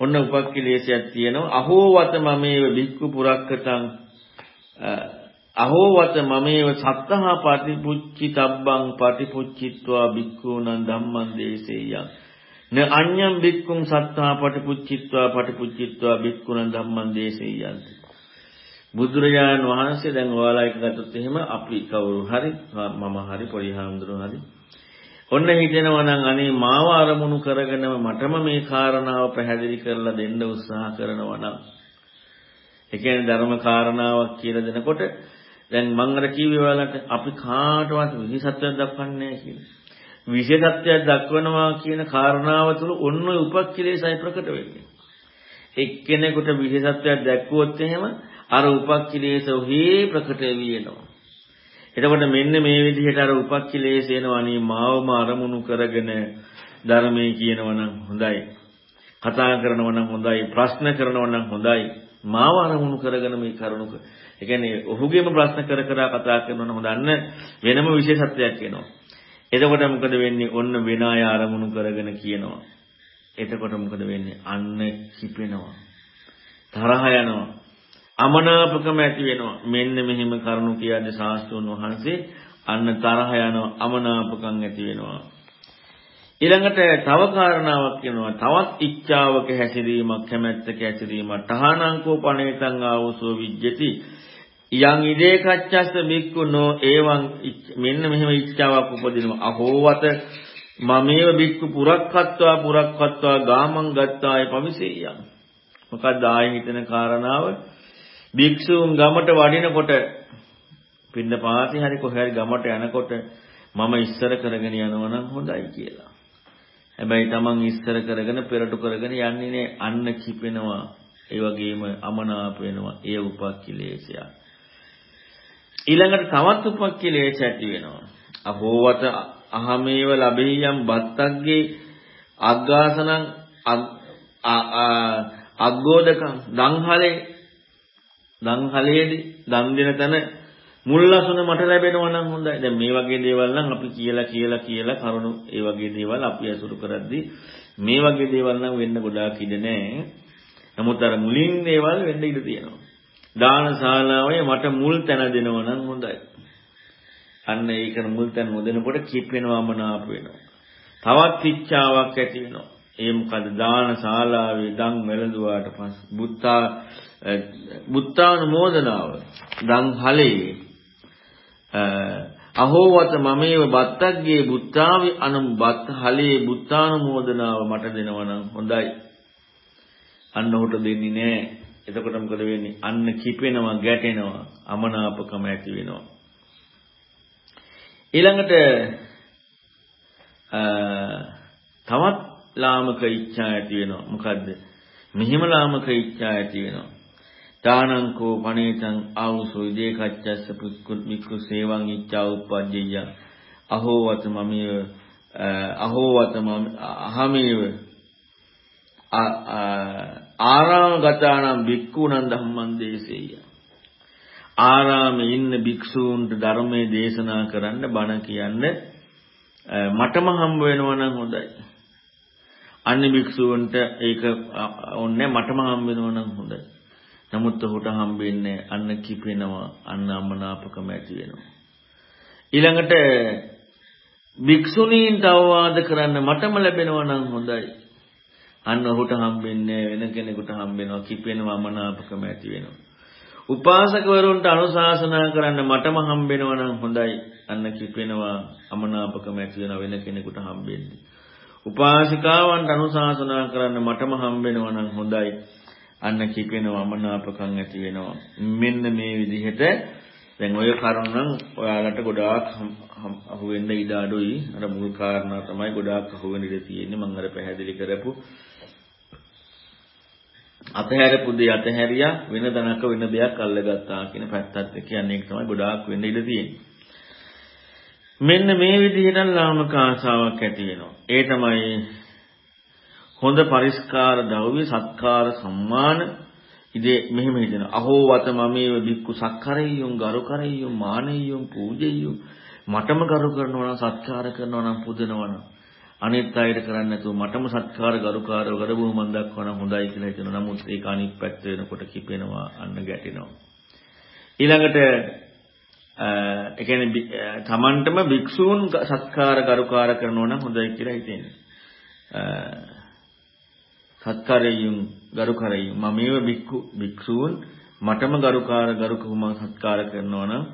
ඔන්න උපක්ඛිලේශයක් තියෙනවා. අහෝවත මමේව බික්කු පුරක්කතං අහෝවත මමේව සත්තහා පටිපුච්චි තබ්බං පටිපුච්චිත්වා බික්ඛූනං ධම්මං දේසෙය්‍යං න අඤ්ඤම් බික්කුම් සත්තා පටිපුච්චිත්වා පටිපුච්චිත්වා බික්කුණං ධම්මං දේශෙය්‍යන්ති බුදුරජාණන් වහන්සේ දැන් ඔයාලා එක ගත්තොත් එහෙම අපි කවුරු හරි මම හරි පොඩි හාමුදුරුවෝ හරි. ඔන්න හිතෙනවා නම් අනේ මාව අරමුණු කරගෙනම මටම මේ කාරණාව පැහැදිලි කරලා දෙන්න උත්සාහ කරනවා නම් ඒ කියන්නේ ධර්ම කාරණාවක් කියලා දෙනකොට දැන් මම අර කිව්වේ ඔයාලට අපි කාටවත් විහිසත්වයක් දක්වන්නේ නැහැ කියලා. විශේෂත්වයක් දක්වනවා කියන කාරණාව තුළ ඔන්න ඔය උපක්ඛිලේසයි ප්‍රකට වෙන්නේ. එක්කෙනෙකුට විශේෂත්වයක් දැක්වුවොත් එහෙම අර උපක්ඛිලේස ඔහි ප්‍රකට වෙනවා. එතකොට මෙන්න මේ විදිහට අර උපක්ඛිලේස එනවා අනේ මාවම අරමුණු කරගෙන ධර්මයේ කියනවා නම් හොඳයි. කතා කරනවා නම් හොඳයි. ප්‍රශ්න කරනවා නම් හොඳයි. මාව අරමුණු කරගෙන මේ කරුණක. ඒ කියන්නේ ඔහුගේම ප්‍රශ්න කර කර කතා කරනවා නම් හොඳන්න වෙනම විශේෂත්වයක් එනවා. එතකොට මොකද වෙන්නේ? ඔන්න වෙන අය අරමුණු කරගෙන කියනවා. එතකොට මොකද වෙන්නේ? අන්න කිපෙනවා. තරහ යනවා. අමනාපකම ඇති වෙනවා. මෙන්න මෙහෙම කරුණු කියන්නේ ශාස්ත්‍රෝන් වහන්සේ අන්න තරහ යනවා. අමනාපකම් ඇති වෙනවා. ඊළඟට තව කාරණාවක් කියනවා. තවත් ඉච්ඡාවක හැසිරීමක් කැමැත්තක හැසිරීමක්. තහනංකෝ පණේතං ආවසෝ විජ්ජති. යං ඉදේ කච්චස්ස බික්කුනෝ එවං මෙන්න මෙහෙම ඉච්ඡාවක් උපදිනවා. අහෝවත මමේව බික්කු පුරක්කත්වා පුරක්කත්වා ගාමං ගත්තාය පමිසෙය්‍යං මොකක්ද ආයෙ හිතන කාරණාව? භික්ෂූන් ගමට වඩිනකොට පින්න පාති හරි කොහේ හරි ගමට යනකොට මම ඉස්සර කරගෙන යනවා නම් හොඳයි කියලා. හැබැයි Taman ඉස්සර කරගෙන පෙරටු කරගෙන යන්නේ නේ අන්න කිපෙනවා. ඒ වගේම අමනාප වෙනවා. ඒ උපක්ඛිලේශයක්. ඊළඟට තවත් උපක්ඛිලේශ ඇති වෙනවා. අහෝවත අහමේව ලැබෙයම් බත්තග්ගේ අග්ගාසනං අග්ගෝදකං දංහලේ දංහලේදී දන් දෙන තැන මුල්ලසුන මට ලැබෙනවා නම් හොඳයි. දැන් මේ වගේ දේවල් නම් අපි කියලා කියලා කියලා කරුණු ඒ වගේ දේවල් අපි අසුරු කරද්දී මේ වගේ දේවල් නම් වෙන්න ගොඩාක් ඉඩ නැහැ. නමුත් අර මුලින් දේවල් වෙන්න ඉඩ තියෙනවා. දානශාලාවේ මට මුල් තැන දෙනවා නම් හොඳයි. අන්න ඒක මුල් තැන නොදෙනකොට කිප්පෙනවම නාප වෙනවා. තවත් ඉච්ඡාවක් ඇති වෙනවා. ඒ මොකද දානශාලාවේ දන් වැළඳුවාට පස්සේ බුත්තා බුත්තානුමෝදනාව දන් හලේ අහෝවත මමේව බත්තග්ගේ බුත්තාවි අනුම් බත් හලේ බුත්තානුමෝදනාව මට දෙනවා නම් හොඳයි. අන්න උට දෙන්නේ නැහැ. එතකොට මොකද වෙන්නේ? අන්න කිපෙනවා, ගැටෙනවා, අමනාපකම ඇති වෙනවා. ඊළඟට තවත් ලාමක ඉච්ඡා ඇති වෙනවා. මොකද්ද? මෙහිම ලාමක ඉච්ඡා ඇති වෙනවා. දානංකෝ පණේතං ආවුසෝ ඉදේ කච්චස්ස පුක්කුත් මික්කු සේවං ඉච්ඡා උප්පජ්ජය අහෝවත මමිය අහෝවත මම අහමේව ආරාමගතානම් භික්ඛූණං ධම්මං දේසෙය්‍ය ආරාමේ ඉන්න භික්ෂූන්ට ධර්මයේ දේශනා කරන්න බණ කියන්න මටම හම්බ වෙනවා නම් හොඳයි. අන්‍ය භික්ෂූන්ට ඒක ඕනේ මටම හම්බ වෙනවා නම් හොඳයි. නමුත් ඔහුට හම්බෙන්නේ අන්න කිපෙනවා අන්න අමනාපකම ඇති වෙනවා. ඊළඟට භික්ෂුණීන්ට අවවාද කරන්න මටම ලැබෙනවා නම් හොඳයි. අන්න ඔහුට හම්බෙන්නේ වෙන කෙනෙකුට හම්බෙනවා කිපෙනවා අමනාපකම ඇති වෙනවා. උපාසකවරුන්ට අනුශාසනා කරන්න මටම හම්බෙනවා නම් හොඳයි. අන්න කිපෙනවා අමනාපකම ඇති වෙන වෙන කෙනෙකුට හම්බෙන්නේ. උපාසිකාවන්ට අනුශාසනා කරන්න මටම හම්බෙනවා නම් හොඳයි. අන්න කිපෙනවා අමනාපකම් ඇති වෙනවා. මෙන්න මේ විදිහට දැන් ඔය කරුණ නම් ඔයාලට ගොඩාක් අහු වෙන්න ඉඩ අඩුයි. අර මුල් කාරණා තමයි ගොඩාක් අහු වෙන්න ඉඩ තියෙන්නේ. මම අර පැහැදිලි කරපු අතහැරපු දේ අතහැරියා වෙන දනක වෙන දෙයක් අල්ලගත්තා කියන පැත්තත් කියන්නේ ඒක තමයි ගොඩාක් වෙන්න ඉඩ තියෙන්නේ. මෙන්න මේ විදිහට ලාමක ආසාවක් ඇති වෙනවා. ඒ තමයි හොඳ පරිස්කාර දව්‍ය සත්කාර සම්මාන ඉදේ මෙහෙම හිතෙන අහෝ වත මමේව බික්කු සක්කරෙය්‍යුම් ගරුකරෙය්‍යුම් මානෙය්‍යුම් පූජෙය්‍යුම් මටම ගරු කරනවා නම් සත්කාර කරනවා නම් පුදනවා නම් අනිත් අයට කරන්නේ නැතුව මටම සත්කාර ගරුකාරව ගරබුහුමන් දක්වන හොඳයි කියලා හිතෙනවා. නමුත් ඒක අනිත් පැත්ත වෙනකොට කිපෙනවා, අන්න ගැටෙනවා. ඊළඟට ඒ කියන්නේ තමන්ටම භික්ෂූන් සත්කාර ගරුකාර කරනවා නම් හොඳයි කියලා හිතෙන්නේ. සත්කාරයෙන් ගරුකරයෙන් මමේව භික්ඛු භික්ෂූන් මටම ගරුකාර ගරුකුම සත්කාර කරනවා නම්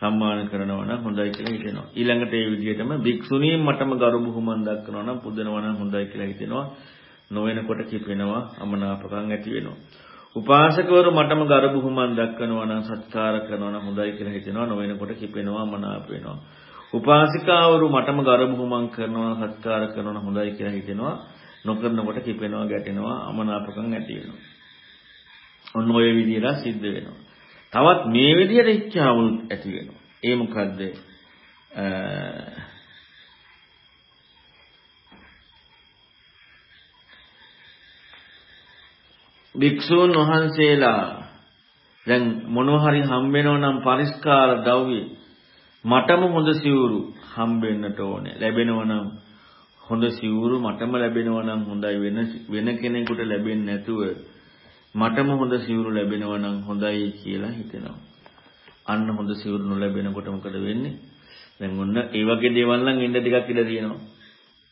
සම්මාන කරනවා නම් හොඳයි කියලා හිතෙනවා. ඊළඟට ඒ විදිහටම භික්ෂුණීන් මටම ගරු බුහුමන් දක්වනවා නම් පුදනවා නම් හොඳයි කියලා හිතෙනවා. නොවෙනකොට කිපෙනවා අමනාපකම් ඇති වෙනවා. උපාසකවරු මටම ගරු බුහුමන් දක්වනවා නම් සත්කාර කරනවා නම් හොඳයි කියලා හිතෙනවා. නොවෙනකොට කිපෙනවා අමනාප වෙනවා. උපාසිකාවරු මටම ගරු බුහුමන් කරනවා සත්කාර කරනවා නම් හොඳයි කියලා හිතෙනවා. නොකරනකොට කිපෙනවා ගැටෙනවා අමනාපකම් ඇති වෙනවා. ඔන්න ඔය විදිහට සිද්ධ වෙනවා. තවත් මේ විදිහට ඉච්ඡාවල් ඇති වෙනවා. ඒ මොකද්ද? භික්ෂූන් වහන්සේලා දැන් මොනවා හරි හම්බෙනව නම් පරිස්කාර ද්‍රව්‍ය මටම හොඳ සිවුරු හම්බෙන්නට ඕනේ. ලැබෙනව නම් හොඳ සිවුරු මටම ලැබෙනව නම් හොඳයි වෙන වෙන කෙනෙකුට ලැබෙන්නේ නැතුව මටම හොඳ සිවුරු ලැබෙනවා නම් හොඳයි කියලා හිතෙනවා. අන්න හොඳ සිවුරු නොලැබෙනකොට මොකද වෙන්නේ? දැන් ඔන්න ඒ වගේ දේවල් නම් ඉන්න ටිකක් ඉඳ තියෙනවා.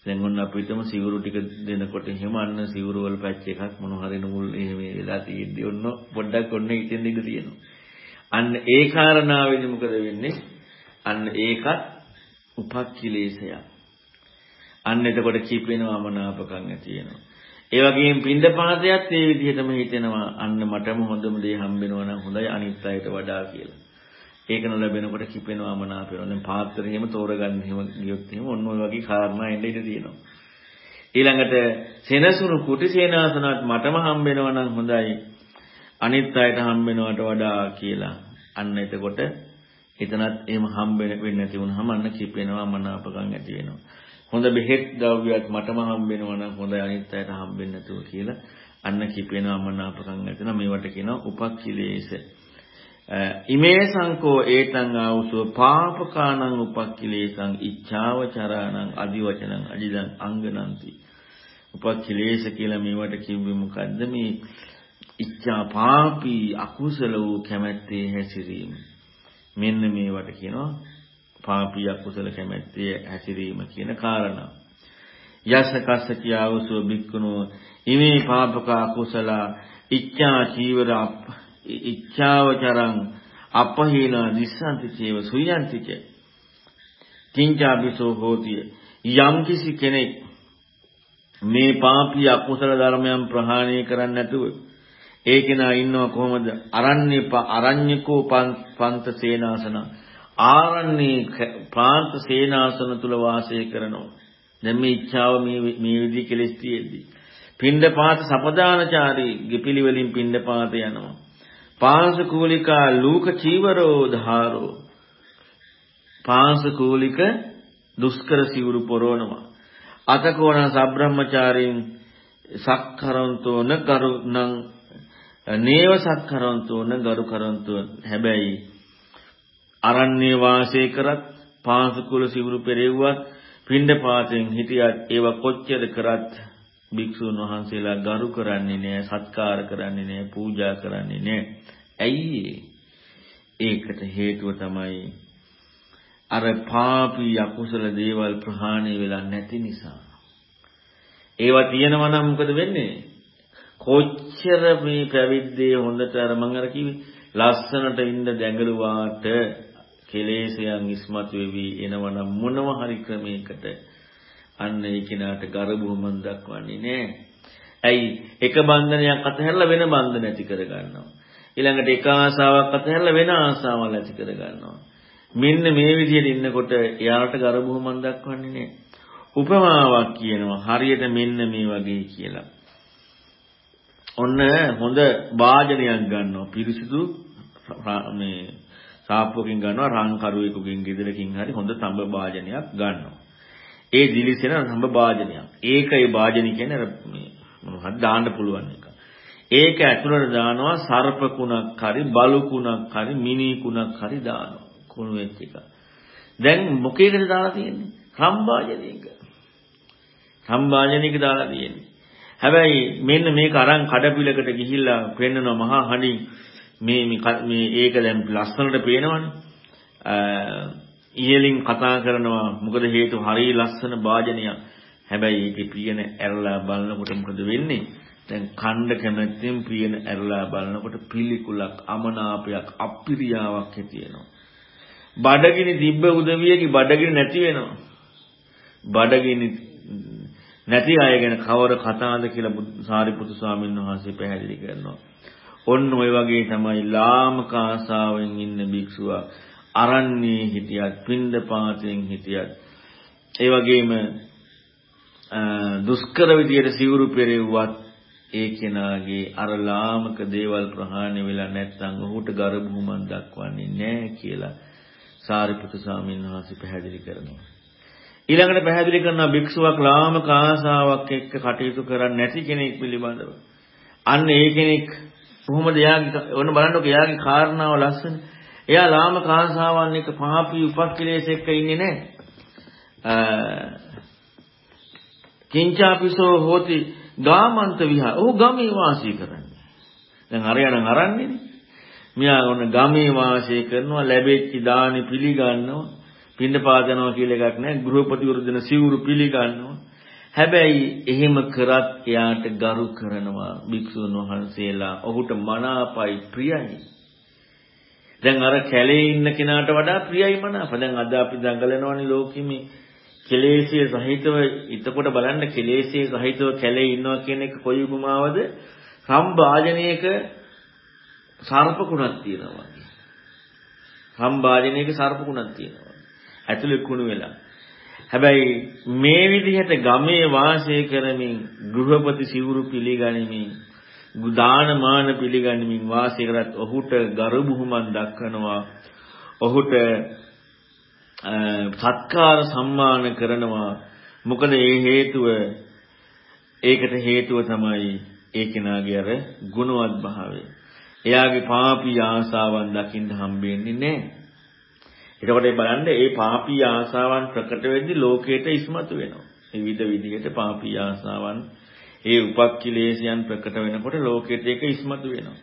දැන් ඔන්න අපිටම සිවුරු ටික දෙනකොට එහෙම අන්න සිවුරු වල පැච් එකක් මොන හරි නූල් එහෙම වෙලා තියෙද්දි ඔන්න පොඩ්ඩක් ඔන්න හිතෙන් ඉඳ තියෙනවා. අන්න ඒ කාරණාවෙදි මොකද වෙන්නේ? අන්න ඒකත් උපක්ඛිලේශයක්. අන්න එතකොට කීපෙනවා මනාපකම් ඇති වෙනවා. ඒ වගේම පින්දපාතයත් ඒ විදිහටම හිතෙනවා අන්න මටම හොඳම දේ හම්බෙනවා නම් හොඳයි අනිත් අයට වඩා කියලා. ඒක නොලැබෙනකොට කිපෙනවා මනාප වෙනවා. දැන් පාත්‍රය එහෙම තෝරගන්න එහෙම ගියොත් එහෙම ඔන්න ඔය වගේ කාරණා එන්න ඉඩ තියෙනවා. ඊළඟට සෙනසුරු කුටි සේනාසනත් මටම හම්බෙනවා නම් හොඳයි අනිත් අයට හම්බෙනවට වඩා කියලා. අන්න එතකොට එතනත් එහෙම හම්බ වෙන්නේ නැති වුනහම අන්න කිපෙනවා මනාපකම් ඇති වෙනවා. හොඳ බෙහෙත් ද්‍රව්‍යයක් මටම හම්බෙනවා නම් හොඳයි අනිත් අයට හම්බෙන්නේ නැතුව කියලා අන්න කිපෙනවා මනාපකම් ඇතිවෙනවා. මේවට කියනවා උපක්ඛිලේශ. ඉමේ සංකෝ ඒතං ආවුසෝ පාපකානං උපක්ඛිලේසං ඉච්ඡාවචරාණං අදිවචනං අජිදං අංගනන්ති. උපක්ඛිලේශ කියලා මේවට කිව්වේ මොකද්ද? මේ ඉච්ඡා පාපී අකුසල වූ කැමැත්තේ හැසිරීම. මෙන්න මේවට කියනවා පාපී අකුසල කැමැත්තේ හැසිරීම කියන කාරණා. යස කස්ස කියාවසෝ බික්කුණෝ ඉමේ පාපක අකුසල ඉච්ඡා චීවර ඉච්ඡාවචරං අපහීන දිස්සන්ති චේව සුයන්ති චේ. කිංචාபிසෝ හෝතිය යම් කිසි කෙනෙක් මේ පාපී අකුසල ධර්මයන් ප්‍රහාණය කරන්නේ නැතුව ඒ කෙනා ඉන්නව කොහොමද? අරණ්‍ය අරඤ්‍යකෝ පන්ත සේනාසන. ආරණ්‍ය ප්‍රාන්ත සේනාසන තුල වාසය කරනවා. දැන් මේ ઈચ્છාව මේ මේ විදිහ කෙලස් තියෙද්දි. පින්ඩපාත සපදානචාරී ගිපිලිවලින් පින්ඩපාත යනවා. පාංශ කූලිකා ලූක චීවරෝ ධාරෝ. පාංශ කූලික දුෂ්කර සිවුරු පොරවනවා. අතකෝණ සබ්‍රහ්මචාරීන් සක්කරන්තෝ නගරුණං නේව සක්කරන්තෝ නගරු කරන්තෝ හැබැයි අරණ්‍ය වාසය කරත් පාංශකූල සිවුරු පෙරෙව්වත් පින්ඩපාතෙන් හිටියත් ඒව කොච්චර කරත් භික්ෂුන් වහන්සේලා ගරු කරන්නේ නැහැ, සත්කාර කරන්නේ නැහැ, පූජා කරන්නේ නැහැ. ඇයි ඒකට හේතුව තමයි අර පාපී අකුසල දේවල් ප්‍රහාණය වෙලා නැති නිසා. ඒවා තියෙනවා නම් මොකද වෙන්නේ? කොච්චර මේ පැවිද්දේ හොඳට අර මම අර කිව්වේ ලස්සනට ඉන්න දැඟලුවාට කෙලෙසයන් ඉස්මතු වෙවි එනවනම් මොනව හරි ක්‍රමයකට අන්න ඒ කෙනාට ගරබුවමන් දක්වන්නේ නෑ. ඇයි එක බන්ධනයක් අතහැරලා වෙන බන්ධන ඇති කර ගන්නවා. ඊළඟට එක ආසාවක් අතහැරලා වෙන ආසාවල් ඇති කර ගන්නවා. මෙන්න මේ විදිහට ඉන්නකොට එයාට ගරබුවමන් දක්වන්නේ නෑ. උපමාවක් කියනවා හරියට මෙන්න මේ වගේ කියලා. ඔන්න හොඳ වාජනයක් ගන්නවා පිරිසිදු මේ සාප්පුවකින් ගන්නවා රන් කරුවෙකුගෙන් ගෙදරකින් හරි හොඳ තඹ වාජනයක් ගන්නවා. ඒ දිලිසෙන සම්බ භාජනයක්. ඒක ඒ භාජනය කියන්නේ අර මොනවද දාන්න පුළුවන් එක. ඒක ඇතුළට දානවා සර්ප කුණක් හරි බලු කුණක් හරි මිනි කුණක් හරි දානවා. කුණු වෙච්ච එක. දැන් මොකේකද දාලා තියෙන්නේ? සම්භාජනයක. සම්භාජනයක දාලා තියෙන්නේ. හැබැයි මෙන්න මේක අරන් කඩපිලකට ගිහිල්ලා පෙන්නනවා මහා හණින් මේ මේ ඒක දැන් ලස්සනට පේනවනේ. ඉහලින් කතා කරනවා මොකද හේතුව හරිය ලස්සන වාජනයක්. හැබැයි ඒකේ පියන ඇරලා බලනකොට මොකද වෙන්නේ? දැන් ඛණ්ඩ කැමැත්තෙන් පියන ඇරලා බලනකොට පිළිකුලක්, අමනාපයක්, අප්‍රියාවක් ඇතිවෙනවා. බඩගිනි දිබ්බ උදවියගේ බඩගිනි නැති වෙනවා. බඩගිනි නැති අය ගැන කවර කතාවද කියලා සාරිපුත්තු ස්වාමීන් වහන්සේ පැහැදිලි කරනවා. ඔන්න ඔය වගේ තමයි ලාමක ආසාවෙන් ඉන්න භික්ෂුවා අරන්නේ හිටියත් පින්දපාතෙන් හිටියත් ඒ වගේම දුෂ්කර විදියට සිවුරු පෙරෙව්වත් ඒ කෙනාගේ අර ලාමක දේවල් ප්‍රහාණය වෙලා නැත්නම් ඔහුට ගරබුමන් දක්වන්නේ නැහැ කියලා සාරිපුත්‍ර ස්වාමීන් වහන්සේ පැහැදිලි කරනවා. ඊළඟට පැහැදිලි කරනවා භික්ෂුවක් ලාමක ආසාවක් එක්ක කටයුතු කරන්නේ නැති කෙනෙක් පිළිබඳව. අන්න ඒ කෙනෙක් කොහොමද එයාගේ ඔන්න බලන්නකෝ එයාගේ කාරණාව ලස්සන. එයා ලාමක ආසාවන් එක පාපී උපක්ලේශ එක්ක ඉන්නේ නැහැ. කිංචාපිසෝ හෝති ගාමන්ත විහා. ඔහු ගමේ වාසය කරන්නේ. දැන් අරයන් අරන්නේනේ. මෙයා ඔන්න ගමේ වාසය කරනවා ලැබෙච්ච දානි පිළිගන්නවා. පින්න පාදනවා කියලා එකක් නැහැ. ගෘහපතිවරු දෙන සිවුරු පිළිගන්නවා. හැබැයි එහෙම කරත් එයාට ගරු කරනවා භික්ෂුන් වහන්සේලා. ඔහුට මනාපයි ප්‍රියයි. දැන් අර කැලේ ඉන්න කෙනාට වඩා ප්‍රියයි මනාප. දැන් අද අපි දඟලනවනේ ලෝකෙමි කෙලෙසිය සහිතව එතකොට බලන්න කෙලෙසිය සහිතව කැලේ ඉන්නවා කියන එක කොයි උපමාවද? සම්භාජනයක සර්පකුණක් තියෙනවා වගේ. සම්භාජනයක සර්පකුණක් තියෙනවා. ඇතුලේ කුණු වෙලා. හැබැයි මේ විදිහට ගමේ වාසය කරමින් ගෘහපති සිවුරු පිළිගනිමින් දානමාන පිළිගනිමින් වාසය කරත් ඔහුට ගරු බුහුමන් දක්වනවා. ඔහුට සත්කාර සම්මාන කරනවා. මොකද ඒ හේතුව ඒකට හේතුව තමයි ඒ කෙනාගේ අර ගුණවත් භාවය. එයාගේ පාපී ආසාවන් දකින්න හම්බෙන්නේ නැහැ. එතකොට බලන්න මේ පාපී ආසාවන් ප්‍රකට වෙද්දී ලෝකයට ඉස්මතු වෙනවා විවිධ විදිහට පාපී ආසාවන් ඒ උපක්ඛිලේශයන් ප්‍රකට වෙනකොට ලෝකෙට ඒක ඉස්මතු වෙනවා.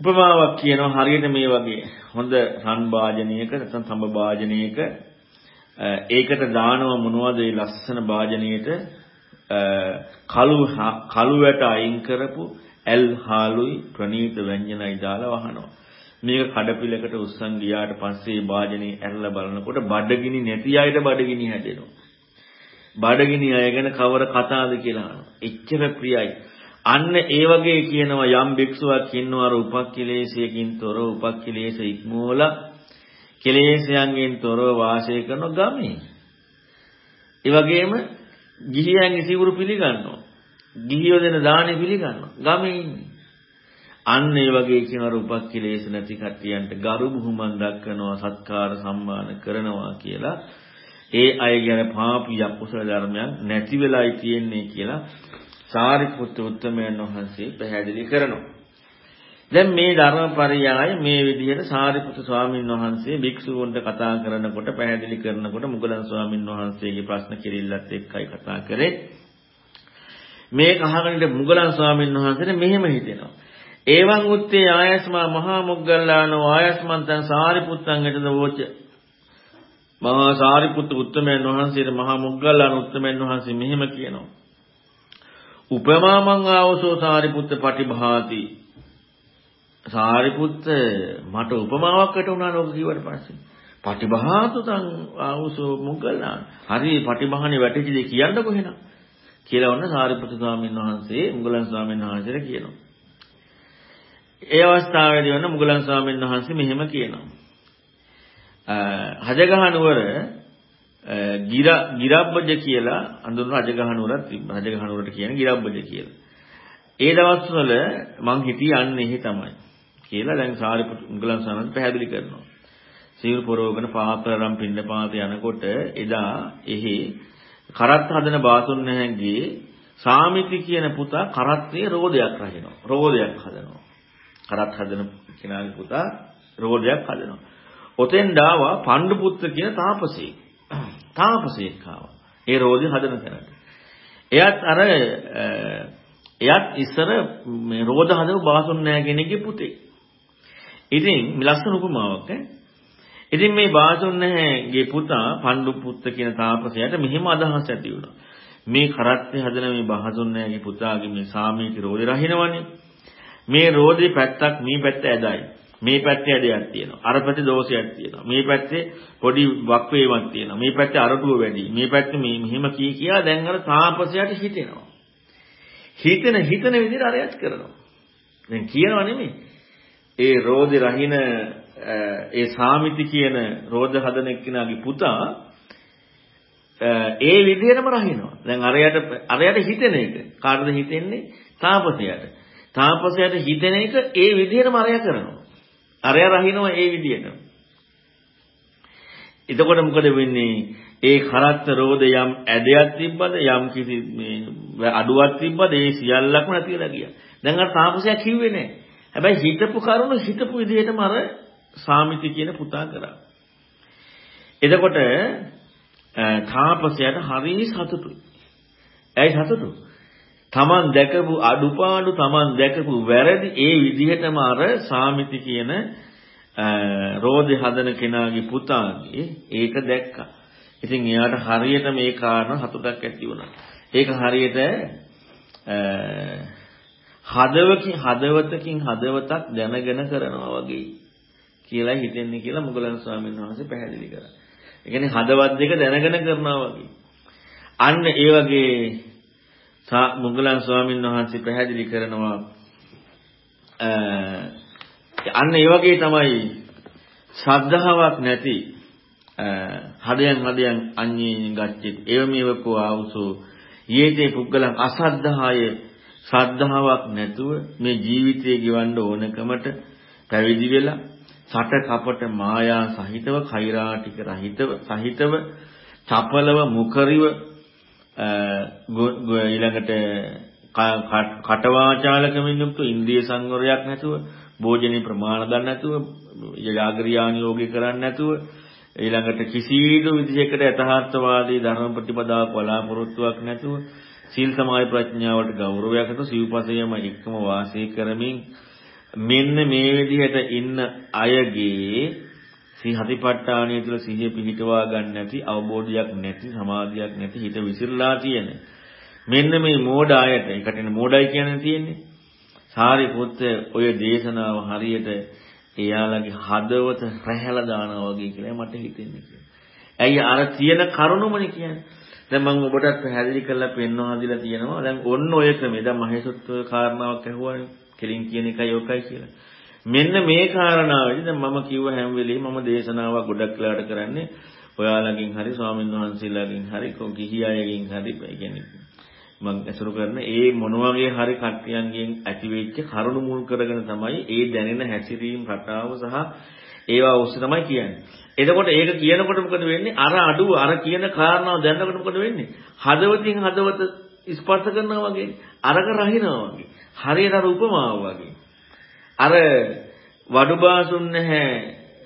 උපමාවක් කියනවා හරියට මේ වගේ හොඳ රන් වාජනයක නැත්නම් තඹ වාජනයක ඒකට දානව මොනවද ඒ ලස්සන වාජනයේට කළු කළු වැට අයින් කරපු ඇල් හාලුයි ප්‍රනීත ව්‍යංජනයි දාලා වහනවා. මේක කඩපිලකට උස්සන් ගියාට පස්සේ වාජනේ ඇරලා බලනකොට බඩගිනි නැති අයට බඩගිනි හැදෙනවා. බඩගිනි අය ගැන කවර කතාවද කියලා අහනවා. එච්චර ප්‍රියයි. අන්න ඒ වගේ කියනවා යම් භික්ෂුවක් ඉන්නවා අර උපක්ඛිලේශයකින් තොරව උපක්ඛිලේශ ඉක්මෝලා කෙලෙස්යන්ගෙන් තොරව වාසය කරන ගමේ. ඒ වගේම ගිහියන්ගේ සිවුරු පිළිගන්නවා. ගිහියෝ දෙන දාණය පිළිගන්නවා. ගමේ ඉන්නේ. අන්න ඒ වගේ කියන රූපක්ඛිලේශ නැති කට්ටියන්ට ගරු බුහුමන් දක්වනවා සත්කාර සම්මාන කරනවා කියලා ඒ අය ගැන පාපී අකුසල ධර්මයන් නැති වෙලායි තියෙන්නේ කියලා සාරිපුත්‍ර උත්තමයන් වහන්සේ පැහැදිලි කරනවා. දැන් මේ ධර්මපරියාය මේ විදිහට සාරිපුත්‍ර ස්වාමීන් වහන්සේ භික්ෂුවන්ට කතා කරනකොට පැහැදිලි කරනකොට මුගලන් ස්වාමීන් වහන්සේගේ ප්‍රශ්න කිරිල්ලත් එක්කයි කතා කරේ. මේක අහගෙන මුගලන් ස්වාමීන් වහන්සේට මෙහෙම හිතෙනවා. එවං උත්තේ ආයස්මා මහා මොග්ගල්ලානෝ ආයස්මන්තං සාරිපුත්තං හෙටද වෝච. මහා සාරිපුත්ත උත්තමයන් වහන්සේට මහා මොග්ගල්ලාන උත්තමයන් වහන්සේ මෙහෙම කියනවා. උපමාමං ආවසෝ සාරිපුත්ත පටිභාති. සාරිපුත්ත මට උපමාවක් වටුණා නෝක කිව්වට පස්සේ. පටිභාතු තං ආවසෝ මොග්ගල්ලාන. හරි පටිභානේ වැටිච්ච දේ කියන්නකො එහෙනම්. කියලා වන්න සාරිපුත්ත ස්වාමීන් වහන්සේ මුගලන් ස්වාමීන් වහන්සේට කියනවා. ඒ අවස්ථාවේදී වන්න මුගලන් ස්වාමීන් වහන්සේ මෙහෙම කියනවා. හජගහ නුවර ගිරබ්බජ කියලා අඳුන රජගහ නුවරත් තිබ්බා. රජගහ නුවරට කියන ගිරබ්බජ කියලා. ඒ දවස්වල මං හිටියේ අන්න එහෙ තමයි. කියලා දැන් සාරිපුත් මුගලන් ස්වාමීන් පැහැදිලි කරනවා. සීල් පොරෝගන පාත්‍රරම් පින්නපාත යනකොට එදා එහි කරත් හදන බාසුන් නැහැගේ සාමිති කියන පුතා කරත්තේ රෝදයක් රහිනවා. රෝදයක් හදනවා. කරත් හදන කෙනාගේ පුතා රෝදයක් හදනවා. ඔතෙන් ඩාවා පණ්ඩු පුත්‍ර කියන තාපසයෙක්. තාපසයෙක් ආවා. ඒ රෝදය හදන තැනට. එයත් අර එයත් ඉස්සර මේ රෝද හදව බාසුන් නෑ කෙනෙක්ගේ පුතේ. ඉතින් ලස්සන උපමාවක් ඈ. ඉතින් මේ බාසුන් නැහැගේ පුතා පණ්ඩු පුත්ත කියන තාපසයාට මෙහෙම අදහස් ඇති වුණා. මේ කරත්තේ හදන මේ බාසුන් නැහැගේ පුතාගේ මේ සාමීති රෝදේ රහිනවනේ. මේ රෝදේ පැත්තක් මේ පැත්ත ඇදයි. මේ පැත්තේ ඇදයක් තියෙනවා. අර පැත්තේ දෝෂයක් තියෙනවා. මේ පැත්තේ පොඩි වක්වේමක් තියෙනවා. මේ පැත්තේ අරටුව වැඩි. මේ පැත්තේ මේ මෙහෙම කී කියා දැන් අර තාපසයට හිතෙනවා. හිතෙන හිතන විදිහට අරයත් කරනවා. දැන් කියනවා නෙමෙයි. ඒ රෝදේ රහින ඒ සාමිති කියන රෝද හදන එක්කෙනාගේ පුතා ඒ විදිහටම රහිනවා. දැන් අරයට අරයට හිතෙන එක. කාටද හිතෙන්නේ? තාපසයට. තාපසයට හිතෙන එක ඒ විදිහටම අරය කරනවා. අරය රහිනවා ඒ විදිහටම. එතකොට මොකද වෙන්නේ? ඒ කරත්ත රෝධ යම් ඇදයක් තිබ්බද යම් කිසි මේ අඩුවක් තිබ්බද ඒ සියල්ලක්ම නැතිලා ගියා. දැන් අර තාපසයා කිව්වේ නැහැ. හැබැයි හිතපු කරුණ හිතපු විදිහටම අර සාමිති කියන පුතා කරා. එතකොට තාපසයාට හරි සතුටුයි. ඇයි සතුටු? තමන් දැකපු අඩුපාඩු තමන් දැකපු වැරදි ඒ විදිහටම අර සාමිති කියන රෝදේ හදන කෙනාගේ පුතාගේ ඒක දැක්කා. ඉතින් එයාට හරියට මේ කාරණා හතුටක් ඇති වුණා. ඒක හරියට හදවකින් හදවතකින් හදවතක් දැනගෙන කරනවා වගේ කියලා හිතෙන්නේ කියලා මුගලන් ස්වාමීන් වහන්සේ පැහැදිලි කරා. ඒ කියන්නේ හදවත් දෙක දැනගෙන කරනවා වගේ. අන්න ඒ වගේ මුගලන් ස්වාමීන් වහන්සේ පැහැදිලි කරනවා අන්න ඒ වගේ තමයි ශ්‍රද්ධාවක් නැති හදයන් හදයන් අඤ්ඤේ ගච්ඡිත. එවමෙව කෝ ආවසෝ. යේතේ පුද්ගලං අසද්ධාය ශ්‍රද්ධාවක් නැතුව මේ ජීවිතය ගෙවන්න ඕනකමට පැවිදි වෙලා සට කපට මායා සහිතව කෛරාටික රහිතව සහිතව චපලව මුකරිව ඊළඟට කටවාචාලකමින් යුක්ත ඉන්ද්‍රිය සංවරයක් නැතුව භෝජනේ ප්‍රමාණ ගන්න නැතුව ජාගරියාන යෝගී කරන්නේ නැතුව ඊළඟට කිසිදු විදිහකට යථාර්ථවාදී ධර්ම ප්‍රතිපදාවක් බලාපොරොත්තුවක් නැතුව සීල් සමාධි ප්‍රඥාවට ගෞරවයක් නැතුව සිව්පසයම එක්කම වාසය කරමින් මෙන්න මේ විදිහට ඉන්න අයගේ සීහතිපට්ඨානිය තුළ සිහිය පිහිටවා ගන්න නැති අවබෝධයක් නැති සමාධියක් නැති හිත විසිරලා තියෙන. මෙන්න මේ මෝඩ අයට ඒකට නේ මෝඩයි කියන්නේ තියෙන්නේ. සාරිපුත්ත ඔය දේශනාව හරියට එයාලගේ හදවත රැහැලා දානවා වගේ කියලා මට හිතෙන්නේ කියලා. ඇයි අර තියෙන කරුණමනේ කියන්නේ. දැන් මම ඔබටත් පැහැදිලි කරලා පෙන්වන්න හදලා තියෙනවා. දැන් ඔන්න ඔය ක්‍රමේ දැන් මහේසොත් ඔය කාරණාවක් ඇහුවානේ. කෙලින් කියන එකයි ඔකයි කියලා. මෙන්න මේ කාරණාවේදී දැන් මම කිව්ව හැම වෙලෙම මම දේශනාවක් ගොඩක් වෙලාට කරන්නේ ඔයාලගෙන් හරි ස්වාමීන් වහන්සේලාගෙන් හරි කිහි අයගෙන් හරි කියන්නේ මම අසුරු කරන ඒ මොන වගේ හරි කට්ටියන්ගෙන් ඇතිවෙච්ච කරුණු මුල් කරගෙන තමයි ඒ දැනෙන හැසිරීම් රටාව සහ ඒවා ඔස්සේ තමයි කියන්නේ. එතකොට ඒක කියනකොට මොකද වෙන්නේ? අර අඩුව අර කියන කාරණාව දැනනකොට මොකද වෙන්නේ? හදවතින් හදවත ස්පර්ශ කරනවා වගේ අරක රහිනවා වගේ. හරියට අර උපමාව වගේ. අර වඩුබාසුන් නැහැ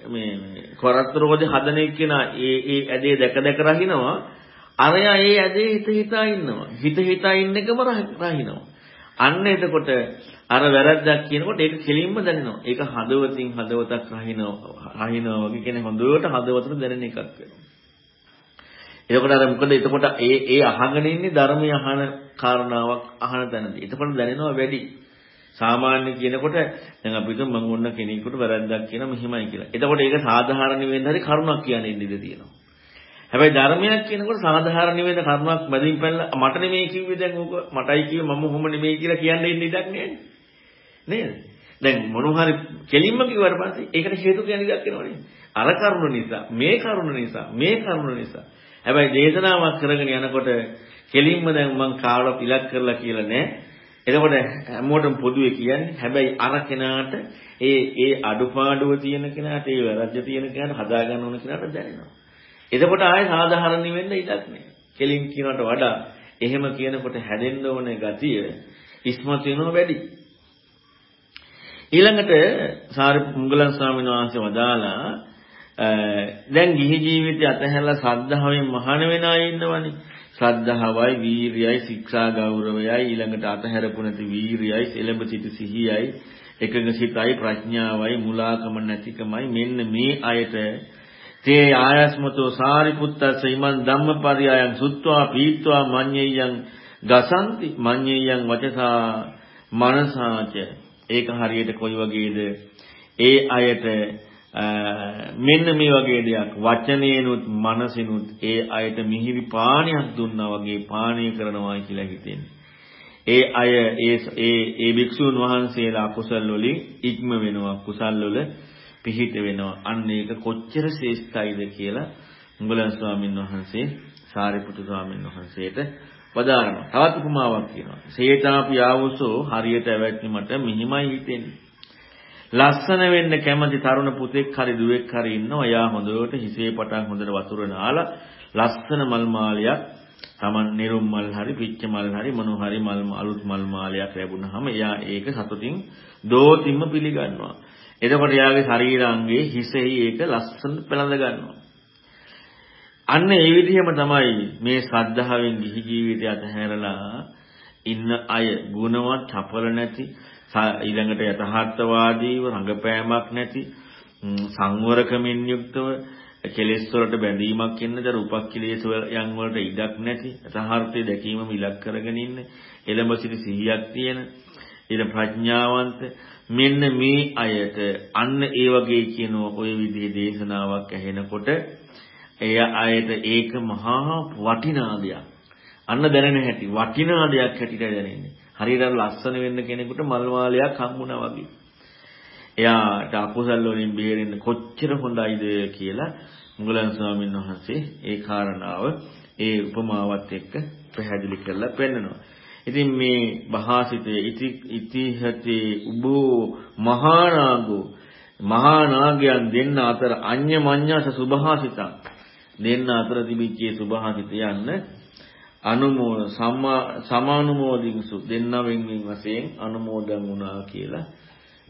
මේ කොරත්තරෝදේ හදන එක්කෙනා ඒ ඒ ඇදේ දැක දැක රහිනවා. අරයා ඒ ඇදේ හිත හිතා ඉන්නවා. හිත හිතා ඉන්න එකම රහිනවා. අන්න එතකොට අර වැරද්දක් කියනකොට ඒක කෙලින්ම දැනෙනවා. ඒක හදවතින් හදවතක් රහිනවා රහිනවා වගේ කියන්නේ හොඳට හදවතට දැනෙන එකක් වෙනවා. එතකොට අර මොකද එතකොට ඒ ඒ අහගෙන ඉන්නේ ධර්මය අහන කාරණාවක් අහන තැනදී. එතකොට දැනෙනවා වැඩි. සාමාන්‍ය කියනකොට දැන් අපි හිතමු මම ඔන්න කෙනෙකුට වැරද්දක් කියන මෙහිමයි කියලා. එතකොට ඒක සාධාරණ වෙන්න හරි කරුණක් කියන්නේ ඉඳිද තියෙනවා. හැබැයි ධර්මයක් කියනකොට සාධාරණ වෙන්න කරුණක් මැදින් පැනලා මට නෙමෙයි කිව්වේ දැන් ඕක මටයි කිව්වේ මම ඔහොම නෙමෙයි කියලා කියන්න ඉන්න ඉඩක් නෑනේ. නේද? දැන් මොනවා හරි කෙලින්ම කිව්වට පස්සේ ඒකට හේතු කියන ඉඩක් එනවනේ. අර කරුණ නිසා, මේ කරුණ නිසා, මේ කරුණ නිසා. හැබැයි දේශනාවක් කරගෙන යනකොට කෙලින්ම දැන් මං කාවල ඉලක්ක කරලා කියලා නෑ. එතකොට හැමෝටම පොදුවේ කියන්නේ හැබැයි අර කෙනාට ඒ ඒ අඩුපාඩුව තියෙන කෙනාට ඒ වැරද්ද තියෙන කෙනාට හදා ගන්න ඕන කෙනාට දැනෙනවා. එතකොට ආයේ සාධාරණ වෙන්න ඉඩක් නැහැ. කෙලින් කියනකට වඩා එහෙම කියනකොට හැදෙන්න ඕනේ ගතිය ඉස්මතු වෙනවා වැඩි. ඊළඟට සාරි මුගලන් ස්වාමීන් වහන්සේ වදාලා දැන් ගිහි ජීවිතය අතහැරලා සද්ධාවෙන් මහාන වෙන අය ඉන්නවනේ. ශ්‍රද්ධාවයි වීරියයි ශික්ෂා ගෞරවයයි ඊළඟට අතහැරපු නැති වීරියයි එළඹ සිටි සිහියයි එකඟ සිතයි ප්‍රඥාවයි මුලාකම නැතිකමයි. මෙන්න මේ අයට තේ ආයස්මතෝ සාරිපුත්තස්ස ඉමන් ධම්මපරියායන් සුත්වා පීත්වා මඤ්ඤයයන් ගසන්ති. මඤ්ඤයයන් වචසා මනසාච. ඒක හරියට කොයි වගේද? ඒ අයට මෙන්න මේ වගේ දෙයක් වචනේනුත් මනසිනුත් ඒ අයට මිහිරි පානයක් දුන්නා වගේ පානීය කරනවා කියලා හිතෙන්නේ. ඒ අය ඒ ඒ ඒ භික්ෂුන් වහන්සේලා කුසල් වලින් ඉක්ම වෙනවා කුසල් වල පිහිට වෙනවා. අන්න ඒක කොච්චර ශ්‍රේෂ්ඨයිද කියලා මුගලන් ස්වාමීන් වහන්සේ සාරිපුත්තු ස්වාමීන් වහන්සේට වදාරනවා. තවත් උපමාවක් කියනවා. සේතාපි ආවුසෝ හරියට ඇවැත්නි මට මිහිමයි හිතෙන්නේ. ලස්සන වෙන්න කැමති තරුණ පුතෙක් හරි දුවෙක් හරි ඉන්නවා. එයා හොඳට හිසේ පටන් හොඳට වතුර නාලා ලස්සන මල් මාලයක් Taman නිරුම් මල් හරි පිච්ච මල් හරි මොන හරි මල් අලුත් මල් මාලයක් ලැබුණාම එයා ඒක සතුටින් දෝතිම්ම පිළිගන්නවා. එතකොට එයාගේ ශරීරාංගයේ හිසෙහි ඒක ලස්සන පළඳ ගන්නවා. අන්න ඒ විදිහම තමයි මේ ශ්‍රද්ධාවෙන් ගිහි ජීවිතය අතහැරලා ඉන්න අය ගුණවත් චපල නැති ඊළඟට යථාර්ථවාදීව රඟපෑමක් නැති සංවරකමින් යුක්තව කෙලෙස් වලට බැඳීමක් ඉන්නද රූපක්ඛිලේශ යන් වලට ඉඩක් නැති යථාර්ථය දැකීමම ඉලක්ක කරගෙන ඉන්න එළඹ සිටි සිහියක් තියෙන ඊට ප්‍රඥාවන්ත මෙන්න මේ අයට අන්න ඒ වගේ කියන ඔය විදිහේ දේශනාවක් ඇහෙනකොට එය අයට ඒක මහා වටිනා දෙයක්. අන්න දැනෙන හැටි වටිනා දෙයක් හැටියට දැනෙන්නේ. හරියට ලස්සන වෙන්න කෙනෙකුට මල් මාලයක් හම්බුණා වගේ. එයාට අකුසල් වලින් බේරෙන්න කොච්චර හොඳයිද කියලා මුගලන් ස්වාමීන් වහන්සේ ඒ කාරණාව ඒ උපමාවත් එක්ක පැහැදිලි කරලා පෙන්නනවා. ඉතින් මේ භාසිතේ ඉති ඉතිහතේ උබෝ මහානාගෝ මහා නාගයන් දෙන්න අතර අඤ්ඤමඤ්ඤස සුභාසිතං දෙන්න අතර තිබිච්චේ සුභාසිත යන්න අනුමෝද සමානුමෝදින්සු දෙන්නා වෙන්වෙන් වශයෙන් අනුමෝදන් වුණා කියලා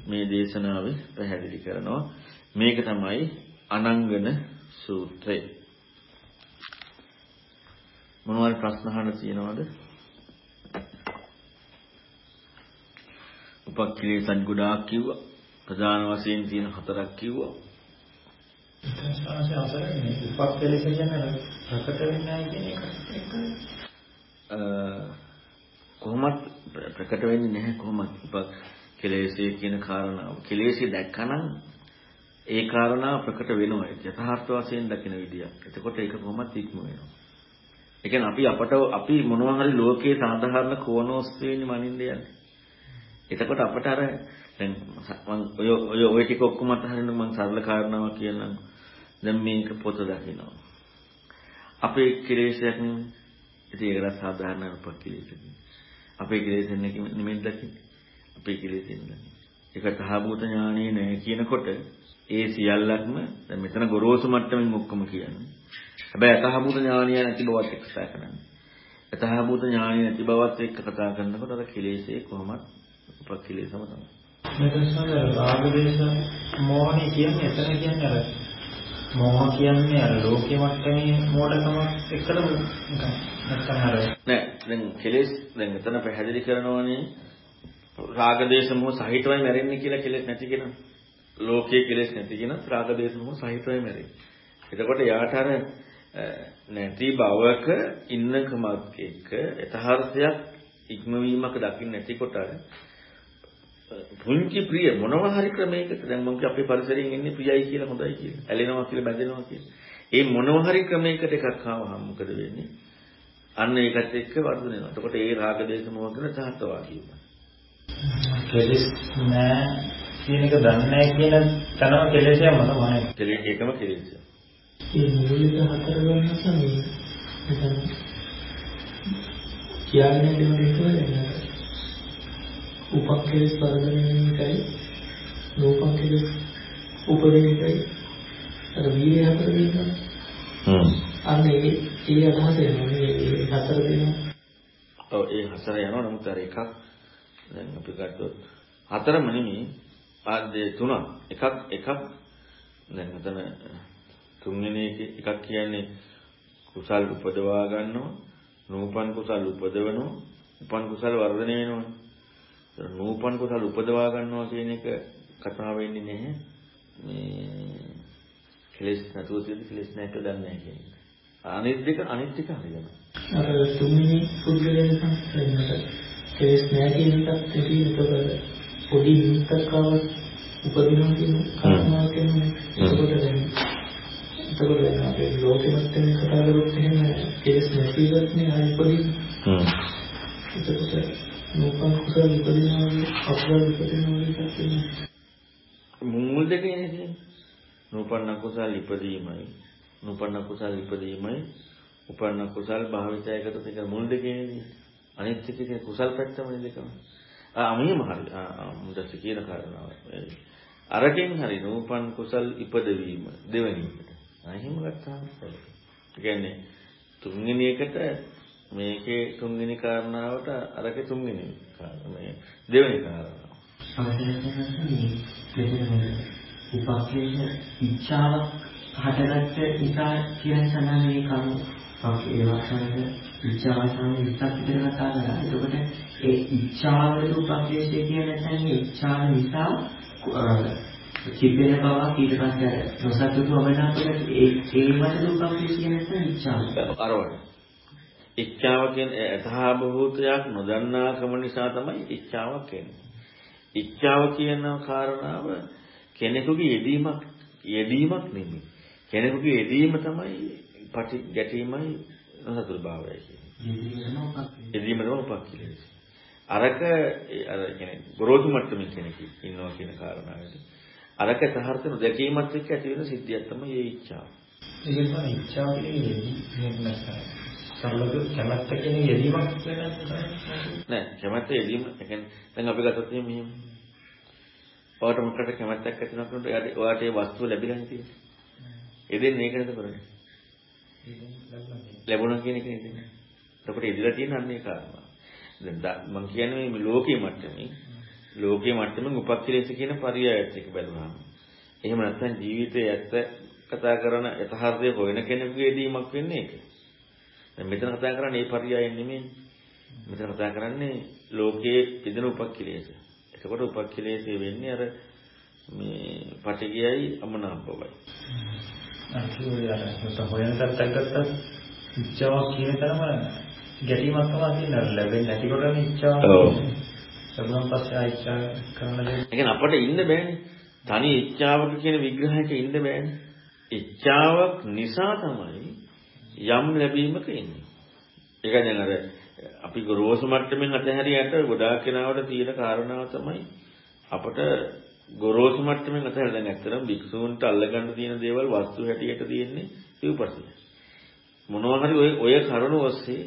මේ දේශනාවේ පැහැදිලි කරනවා. මේක තමයි අනංගන සූත්‍රය. මොනවද ප්‍රශ්න අහන්න තියෙනවද? උපක්ඛිලේසන් ගොඩාක් කිව්වා. ප්‍රධාන වශයෙන් තියෙන හතරක් කිව්වා. සංස්කාරය අසරන්නේ උපක්ඛිලේස කියන්නේ ප්‍රකට වෙන්නේ නැහැ කියන එක කොහොමත් ප්‍රකට වෙන්නේ නැහැ කොහොමත් උප කෙලෙසේ කියන කාරණාව. කෙලෙසේ දැක්කනම් ඒ කාරණා ප්‍රකට වෙනවා. යථාර්ථ වශයෙන් දකින විදිය. එතකොට ඒක කොහොමද ඉක්ම වෙනවා. ඒ කියන්නේ අපි අපට අපි මොනවා හරි ලෝකයේ සාධාරණ කෝණෝස්තේනේ මනින්න යන්නේ. එතකොට අපට අර දැන් මම ඔය ඔය ඔය ටික ඔක්කොම අතහරින්න මම සරල කාරණාවක් කියන්නම්. දැන් මේක පොත දකිනවා. අපේ කෙලෙසයක් ඉතින් ඒකට සාධාරණ උපක්ලේශයක්. අපේ කෙලෙසෙන් නෙමෙයි දකින්නේ. අපේ කෙලෙසෙන් දකින්නේ. ඒක තහබූත ඥානෙ නෑ කියනකොට ඒ සියල්ලක්ම දැන් මෙතන ගොරෝසු මට්ටමින් ඔක්කොම කියන්නේ. හැබැයි අතහබූත ඥානිය නැති බවත් එක්ක කතා කරන්නේ. අතහබූත ඥානිය නැති බවත් එක්ක කතා කරනකොට අර කෙලෙසේ කොහොමද උපක්ලේශම තමයි. මෙතන සමහර රාගදේශ මොහොනේ කියන්නේ එතන කියන්නේ අර මොහ කියන්නේ අර ලෝකෙ මට්ටමේ මෝඩකම එක්කද නැත්නම් අර නෑ දැන් කෙලෙස් දැන් මෙතන පැහැදිලි කරනවානේ රාග දේශ මොහ සහිතවයි මැරෙන්නේ කියලා කෙලෙස් නැති කෙනා. ලෝකයේ කෙලෙස් නැති කෙනා රාග දේශ මොහ සහිතවයි මැරෙන්නේ. එතකොට යාට අර නැති බවක ඉන්නකමත් එක්ක යථාර්ථයක් ඉක්මවීමක දකින්න නැතිකොට පුංචි ප්‍රිය මොනවා හරි ක්‍රමයකට දැන් මම කිය අපේ පරිසරයෙන් ඉන්නේ ප්‍රියයි කියලා හොඳයි කියලා. ඇලෙනවා කියලා බැඳෙනවා කියලා. ඒ මොනවා හරි ක්‍රමයකට එකක් ආවහම මොකද වෙන්නේ? අන්න ඒකත් එක්ක වර්ධනය වෙනවා. එතකොට ඒ රාග දේශ මොහ කියන තාත්තවාදී වෙනවා. කෙලෙස් නෑ කියන එක දන්නේ නෑ කියන තනම කෙලෙසයම තමයි. කෙලෙස් ඒකම කෙලෙස්. ඒ මූලික හතර සමේ නැත්නම් කියන්නේ දෙන්නේ උපක්කේස් වර්ධනය එකයි නෝපක්කේස් උපදින එකයි අර වීර්ය හතර දෙනවා. හ්ම්. අන්න ඒ ඒ අදහස එනවා මේ හතර දෙනවා. ඔව් ඒ හතර යනවා නමුත් අර එකක් දැන් අපි ගත්තොත් හතරම නෙමෙයි ආදී තුනක් එකක් එකක් දැන් මෙතන තුන්වෙනි එකක් කියන්නේ කුසල් උපදවා ගන්නවා නූපන් කුසල් උපදවනවා උපන් කුසල් වර්ධනය වෙනවා නූපන් කුසල් උපදවා ගන්නවා කියන එක කතා වෙන්නේ නැහැ. මේ කෙලෙස් නැතුව තියෙන කෙලෙස් නැහැ කියලා දන්නේ නැහැ කියන එක. අනිත් දෙක අනිත් ටික හරියනවා. අර තුන්වෙනි පුද්ගලයන් සම්පූර්ණට කෙලස් නැහැ කියන එකත් ඇති. එතකොට පොඩි ආවත් උපදිනවා කියන කාරණාව කියන්නේ එතකොට දැන් එතකොට දැන් අපේ ලෝකෙමත් වෙන කතා කරොත් එහෙම කෙලස් නැතිවත් නේ. ආයි උපදින්නේ හ්ම් එතකොට නෝපන් කුසල උපදිනවා අකුසල උපදිනවා කියන්නේ මුල් දෙකේ නේද නූපන්න කුසල් ඉපදීමයි නූපන්න කුසල් ඉපදීමයි උපන්න කුසල් භාවිතයකට දෙක මුල් දෙකේ නේද අනිත් එකේ කුසල් පැත්තමනේ දෙකම. ආ අමියම හරි. ආ මුදස් කියන කාරණාව. අරකින් හරි නූපන් කුසල් ඉපදවීම දෙවෙනි එකට. අහිම ගත්තාම හරි. ඒ කියන්නේ තුන්වෙනි එකට මේකේ තුන්වෙනි කාරණාවට අරකේ තුන්වෙනි කාරණා දෙවෙනි කාරණාව. උපක්ලේශ ඉච්ඡාවක් හටගත්ත නිසා කියන සඳහන් මේ කරුණ ඒ වගේම ඉච්ඡාවසන විස්සක් විතර කතා කරා. එතකොට ඒ ඉච්ඡාවලට උපක්ලේශය කියන නැත්නම් ඉච්ඡාව නිසා කිපෙන බව ඊට පස්සේ නොසතුටු වමනාපයට ඒ ඒ මත උපක්ලේශය නැත්නම් ඉච්ඡාව. අරවල. ඉච්ඡාව කියන්නේ යථා භූතයක් නොදන්නාකම නිසා තමයි ඉච්ඡාවක් කියන්නේ. ඉච්ඡාව කියන කාරණාව කෙනෙකුගේ යෙදීමක් යෙදීමක් නෙමෙයි. කෙනෙකුගේ යෙදීම තමයි පටි ගැටීමයි නොසතුරු භාවයයි කියන්නේ. යෙදීම තමයි උපක්ඛිලේ. අරක අර කියන්නේ ගොරෝසු මට්ටමේ කෙනෙක් ඉන්නවා කියන කාරණාවට. අරක සහර්ථ නොදැකීමත් එක්ක ඇති වෙන සිද්ධියක් තමයි මේ ඉච්ඡාව. ඒක තමයි ඉච්ඡාව කියන්නේ සරලව කැමැත්ත කියන යෙදීමක් නෑ කැමැත්ත යෙදීම කියන්නේ දැන් අපි ගත්තොත් මෙහෙම ඔයාට මොකකට කැමැත්තක් ඇති වෙනකොට ඔයාට ඒ වස්තුව ලැබිලා හිටියේ. එදෙන්නේ මේක නේද කරන්නේ? ලැබුණා කියන එක නේද? එතකොට ඉදිරියට තියෙන අන්නේ කාරණා. දැන් මම කියන්නේ මේ ලෝකයේ මට්ටමේ ලෝකයේ මට්ටමින් උපක්ඛලේශ කියන පරියායත් එක බැලුවාම. එහෙම නැත්නම් ජීවිතයේ ඇත්ත කතා කරන යථාර්ථය හොයන කෙනෙකුගේ දීමක් වෙන්නේ ඒක. මෙතන කතා කරන්නේ මේ පරියායෙන් නෙමෙයි. මෙතන කතා කරන්නේ ලෝකයේ පිදෙන උපක්ඛලේශ. එතකොට උපක්ඛලේශය වෙන්නේ අර මේ පටිගයයි අමනාපවයි. අර හොයන තත්ත්වයක් ගත්තත් ඉච්ඡාවක් කියන තරම ගැටීමක් තමයි තියෙනවා ලැබෙන්නේ නැතිකොටම ඉච්ඡාව ඔව්. ලැබුණාන් පස්සේ ආ ඉච්ඡා කරන දේ ඒ කියන්නේ අපිට ඉන්න බෑනේ. තනි ඉච්ඡාවක කියන විග්‍රහයක ඉන්න බෑනේ. ඉච්ඡාවක් නිසා තමයි යම් ලැබීමක ඉන්නේ. ඒක දැන් අර අපි ගොරෝසු මට්ටමින් අතහැරියට ගොඩාක් කෙනාවට තියෙන කාරණාව තමයි අපට ගොරෝසු මට්ටමින් අතහැර දැන් ඇත්තටම භික්ෂූන්ට අල්ලගන්න තියෙන දේවල් වස්තු හැටියට තියෙන්නේ සිව්පස්සේ. මොනවා හරි ඔය ඔය කරුණ ඔස්සේ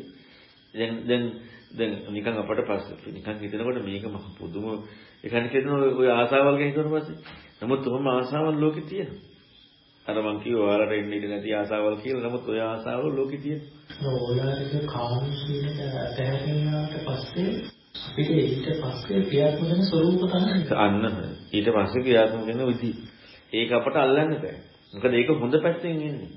දැන් දැන් දැන් නිකන් අපට පස්සේ නිකන් හිතනකොට මේක මහ පුදුම ඒකනේ කියන ඔය ආසාවල් ගැන හිතන පස්සේ. නමුත් ඔහොම ආසාවල් ලෝකේ තියෙනවා. අර මං කිව්වා ඔයාලට එන්න ඉඩ නැති ආසාවල් කියලා. නමුත් ඔය ආසාවල් ලෝකේ තියෙනවා. ඔයාලට කාම සීලට ඇතහැරියාට පස්සේ අපිට ඊට පස්සේ ක්‍රියාත්මක වෙන ස්වરૂප තමයි. අන්න ඊට පස්සේ ක්‍රියාත්මක වෙන විදි. ඒක අපට අල්ලන්න බෑ. මොකද ඒක හොඳ පැත්තෙන් එන්නේ.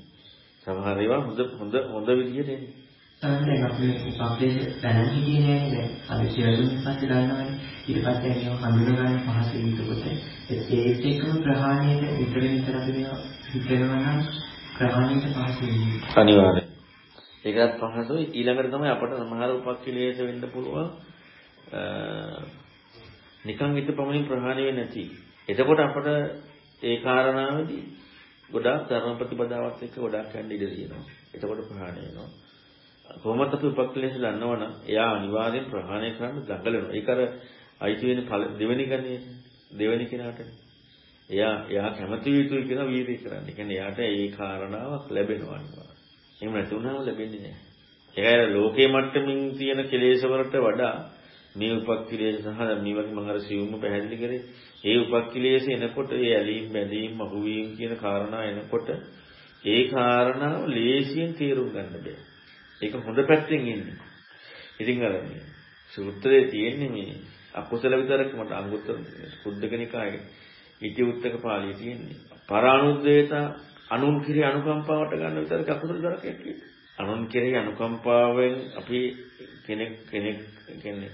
සමහර ඒවා හොඳ හොඳ හොඳ විදියට එන්නේ. දැන් අපි උපක්ලේශ දැනන් හිටියේ දැන් අපි සියලුම පස්සේ දන්නවනේ ඊට පස්සේ මේව හඳුනා ගන්න පහසු විදිහකට ඒත් එක්කම ප්‍රහාණයට විතර විතර අපි මේවා හිතනවා නම් ප්‍රහාණයට පහසු වෙන්නේ අනිවාර්යයෙන්. ඒකත් පහසුයි. ඊළඟට තමයි අපට සමහර උපක්ලේශ වෙන්න පුළුවන් නිකන් හිත පමණින් ප්‍රහාණය වෙන්නේ නැති. එතකොට අපට ඒ කාරණාවේදී ගොඩාක් ධර්ම ප්‍රතිපදාවත් එක්ක ගොඩාක් යන්න ඉඩ තියෙනවා. එතකොට ප්‍රහාණය වෙනවා. කොහොමද අපි උපක්ලේශ ගන්නවනම් එයා අනිවාර්යෙන් ප්‍රහාණය කරන්න දඟලනවා. ඒක අර අයිති වෙන දෙවෙනි ගන්නේ දෙවෙනි කෙනාටනේ. එයා එයා කැමති යුතුයි කියන වීර්යය කරන්න. ඒ කියන්නේ එයාට ඒ කාරණාවක් ලැබෙනවා අනිවාර්යෙන්. එහෙම නැතුණාම ලැබෙන්නේ නැහැ. ඒකයි ලෝකේ මට්ටමින් තියෙන කෙලෙස් වලට වඩා මේ උපක්ඛිලේශ සහ මේ වගේ මම අර සිවුම්ම පැහැදිලි කරේ ඒ උපක්ඛිලේශ එනකොට ඒ ඇලීම් බැඳීම් අහුවීම් කියන කාරණා එනකොට ඒ කාරණාව ලේසියෙන් තේරුම් ගන්න බෑ. ඒක හොඳ පැත්තෙන් ඉන්නේ. ඉතින් අර මේ සූත්‍රයේ තියෙන්නේ මේ අකුසල විතරක් මට අංගුත්තර කුද්දකනිකායේ ඉති උත්තක පාළියේ තියෙන්නේ. පරානුද්දේත අනුන් කිරි අනුකම්පාවට ගන්න විතරක් අකුසල විතරක් කියන්නේ. අනුන් කෙරෙහි අනුකම්පාවෙන් අපි කෙනෙක් කෙනෙක් කියන්නේ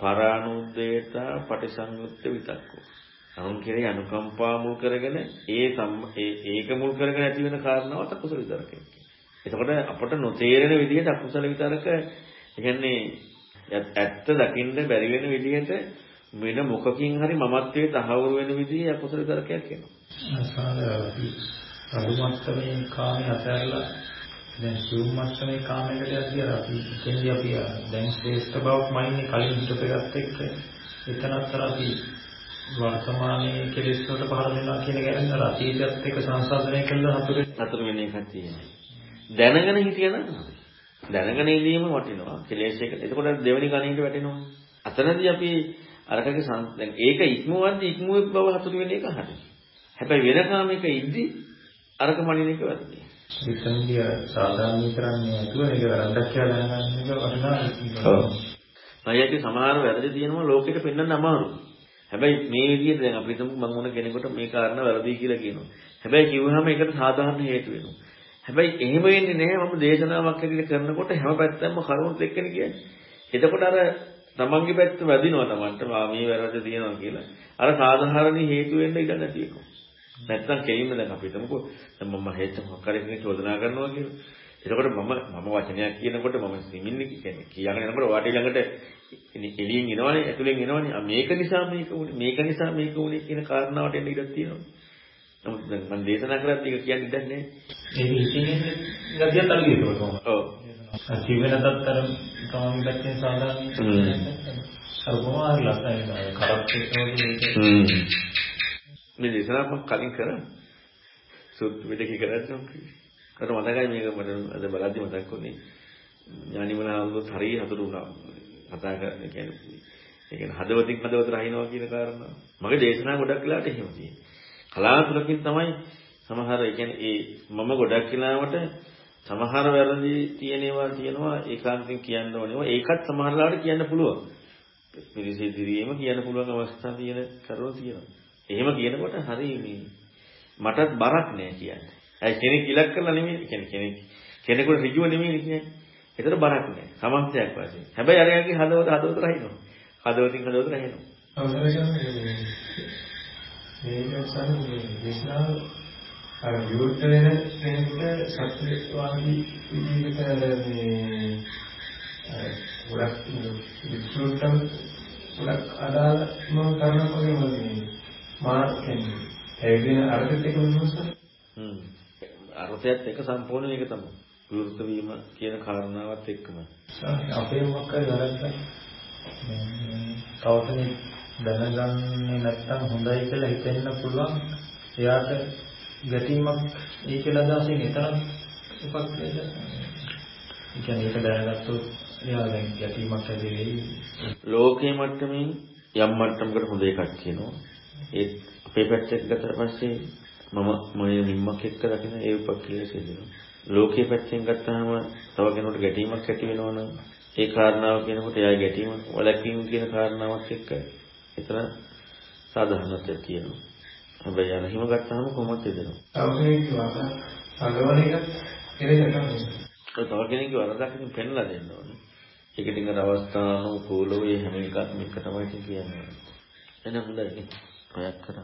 පරානුද්දේත පටිසංයුක්ත විතක්කෝ. අනුන් කෙරෙහි අනුකම්පා මුල් කරගෙන ඒ ඒක මුල් කරගෙන ඇති වෙන කාරණාවත් අකුසල විතරක් කියන්නේ. එතකොට අපට නොතේරෙන විදිහට අකුසල විතරක කියන්නේ ඇත්ත දකින්න බැරි වෙන විදිහට වෙන මොකකින් හරි මමත්වයේ තහවුරු වෙන විදිහේ අකුසල විතරකයක් එනවා. අසාරයි. අරුමත්තමේ කාමයේ අතහැරලා දැන් සිව් මත්තමේ කාමයකට යද්දී අපි ඉතින්දී අපි දැන් ශ්‍රේෂ්ඨ බවක් මයින්නේ කලින් හිතපෙගත් එක්ක එතනත්තර අපි වර්තමානයේ කෙලෙස් වලට පහර දෙනවා කියන ගැන අතීතයත් එක්ක සංසන්දනය කළා හතුරු හතුරු වෙන එකක් තියෙනවා. දැනගෙන හිටියනම් දැනගෙන ඉඳීම වටිනවා කෙලෙස් එක. එතකොට දෙවෙනි ගණිතයට වැටෙනවා. අතනදී අපි අරකගේ දැන් ඒක ඉක්මවද්දී ඉක්මුවේ බව හතුරු වෙන එක හරි. හැබැයි වෙන කාමයක ඉද්දි අරක මනින එක වැරදි. විසන්දිය සාධාරණී කරන්නේ නැතුව ඒක වැරද්දක් කියලා දැනගන්න එක වටිනවා. ඔව්. අයියගේ සමහර වැරදි තියෙනවා ලෝකෙට පෙන්වන්න අමාරුයි. හැබැයි මේ විදිහට දැන් අපි හිතමු මම මොන කෙනෙකුට මේ කාරණා වැරදි කියලා කියනවා. හැබැයි කිව්වහම ඒකට සාධාරණ හේතු වෙනවා. හැබැයි එහෙම වෙන්නේ නැහැ මම දේශනාවක් ඇතුළේ කරනකොට හැම පැත්තෙම කරුණුත් එක්කනේ කියන්නේ. එතකොට අර තමන්ගේ පැත්ත වැදිනවා තමන්ට මේ වැරද්ද තියෙනවා කියලා. අර සාධාරණ හේතු වෙන්න ඉඩ නැති එක. නැත්තම් කෙලින්ම දැන් අපි හිතමුකෝ දැන් මම හේත මොකක් හරි කෙනෙක් චෝදනා කරනවා කියලා. එතකොට මම මම වචනයක් කියනකොට මම සිමින්නේ කියන්නේ කියගෙන යනකොට වාටි ළඟට එළියෙන් එනවනේ ඇතුලෙන් එනවනේ මේක නිසා මේක උනේ මේක නිසා මේක උනේ කියන කාරණාවට එන්න ඉඩක් තියෙනවා. නමුත් දැන් මම දේශනා කරත් ඒක කියන්න ඉඩක් නැහැ. ඒක ඉතින් ගතියත් අලු ඒක කොහොමද? ඔව්. ජීවෙනතත් අර තමයි පැත්තෙන් සාධාරණ අර කොහොමද ලස්සනයි කරත් එක්කම මේ දේශනාවක් මම කලින් කරා. සුත් මෙදකි කරද්දී මට මතකයි මේක මට අද බලද්දි මතක් වුණේ. ඥානිමන හඳුත් හරිය හතුරු වුණා. කතා කරන්නේ කියන්නේ ඒ කියන්නේ හදවතින් හදවත රහිනවා කියන කාරණා. මගේ දේශනා ගොඩක් වෙලාට එහෙම තියෙනවා. කලාතුරකින් තමයි සමහර ඒ කියන්නේ ඒ මම ගොඩක් වෙලාවට සමහර වැරදි තියෙන ඒවා තියෙනවා ඒකාන්තයෙන් කියන්න ඕනේ. ඒකත් සමහරලාට කියන්න පුළුවන්. පිරිස ඉදිරියේම කියන්න පුළුවන් අවස්ථා තියෙන කරුණු තියෙනවා. එහෙම කියනකොට හරි මේ මටත් බරක් නෑ කියන්නේ. ඇයි කෙනෙක් ඉලක්ක කරලා නෙමෙයි කියන්නේ කෙනෙක් කෙනෙකුට ඍජුව නෙමෙයි කියන්නේ. ඒතර බරක් නෑ. සමස්තයක් වශයෙන්. හැබැයි අරයාගේ හදවත හදවත රහිනවා. හදවතින් හදවත රහිනවා. අවසරයි මේක සම්මේ විශ්නාව අර විරුද්ධ වෙන කෙනෙකුට සත්‍යවාදී විදිහට මේ ගොඩක් විශ්ලෝෂණ ගොඩක් අදාළම කරනකොට මේ මා කියන්නේ ඒ විදිහේ අර්ථයත් එක වෙනවද? හ්ම්. අර්ථයත් එක සම්පූර්ණ එක තමයි. විවෘත වීම කියන කාරණාවත් එක්කම. අපේ මොකක්ද වැරද්දක්? තව කෙනෙක් දැනගන්නේ නැත්නම් හොඳයි කියලා හිතෙන්න පුළුවන්. එයාට ගැටීමක් ඒ කියලා අදහසින් එතරම් උපක් වේද? ඒ කියන්නේ ඒක දැනගත්තොත් එයා දැන් ගැටීමක් ඇති වෙයි. ලෝකයේ මට්ටමින් යම් මට්ටමකට හොඳ එකක් කියනවා. ඒ අපේ පැත්තට ගත්තා පස්සේ මම මම නිම්මක් එක්ක දකින ඒ උපක්‍රියාව සිදුවෙනවා. ලෝකයේ පැත්තෙන් ගත්තාම තව කෙනෙකුට ගැටීමක් ඇති වෙනවනම් ඒ කාරණාව කියනකොට එයා ගැටීම වලක්වීම කියන කාරණාවත් එක්ක එතන සාධාරණත්වයක් තියෙනවා. හැබැයි අර හිම ගත්තාම කොහොමද දෙදෙනවා. තව කෙනෙක් වරද අගවන එක. තව කෙනෙක්ගේ වරදක් ඉතින් පෙන්ලා දෙන්න ඕනේ. ඒක ඉතින් අර අවස්ථානුකූලව මේ හැම එකක්ම එක තමයි කියන්නේ. එන හොඳයි. ඔයත් කරා.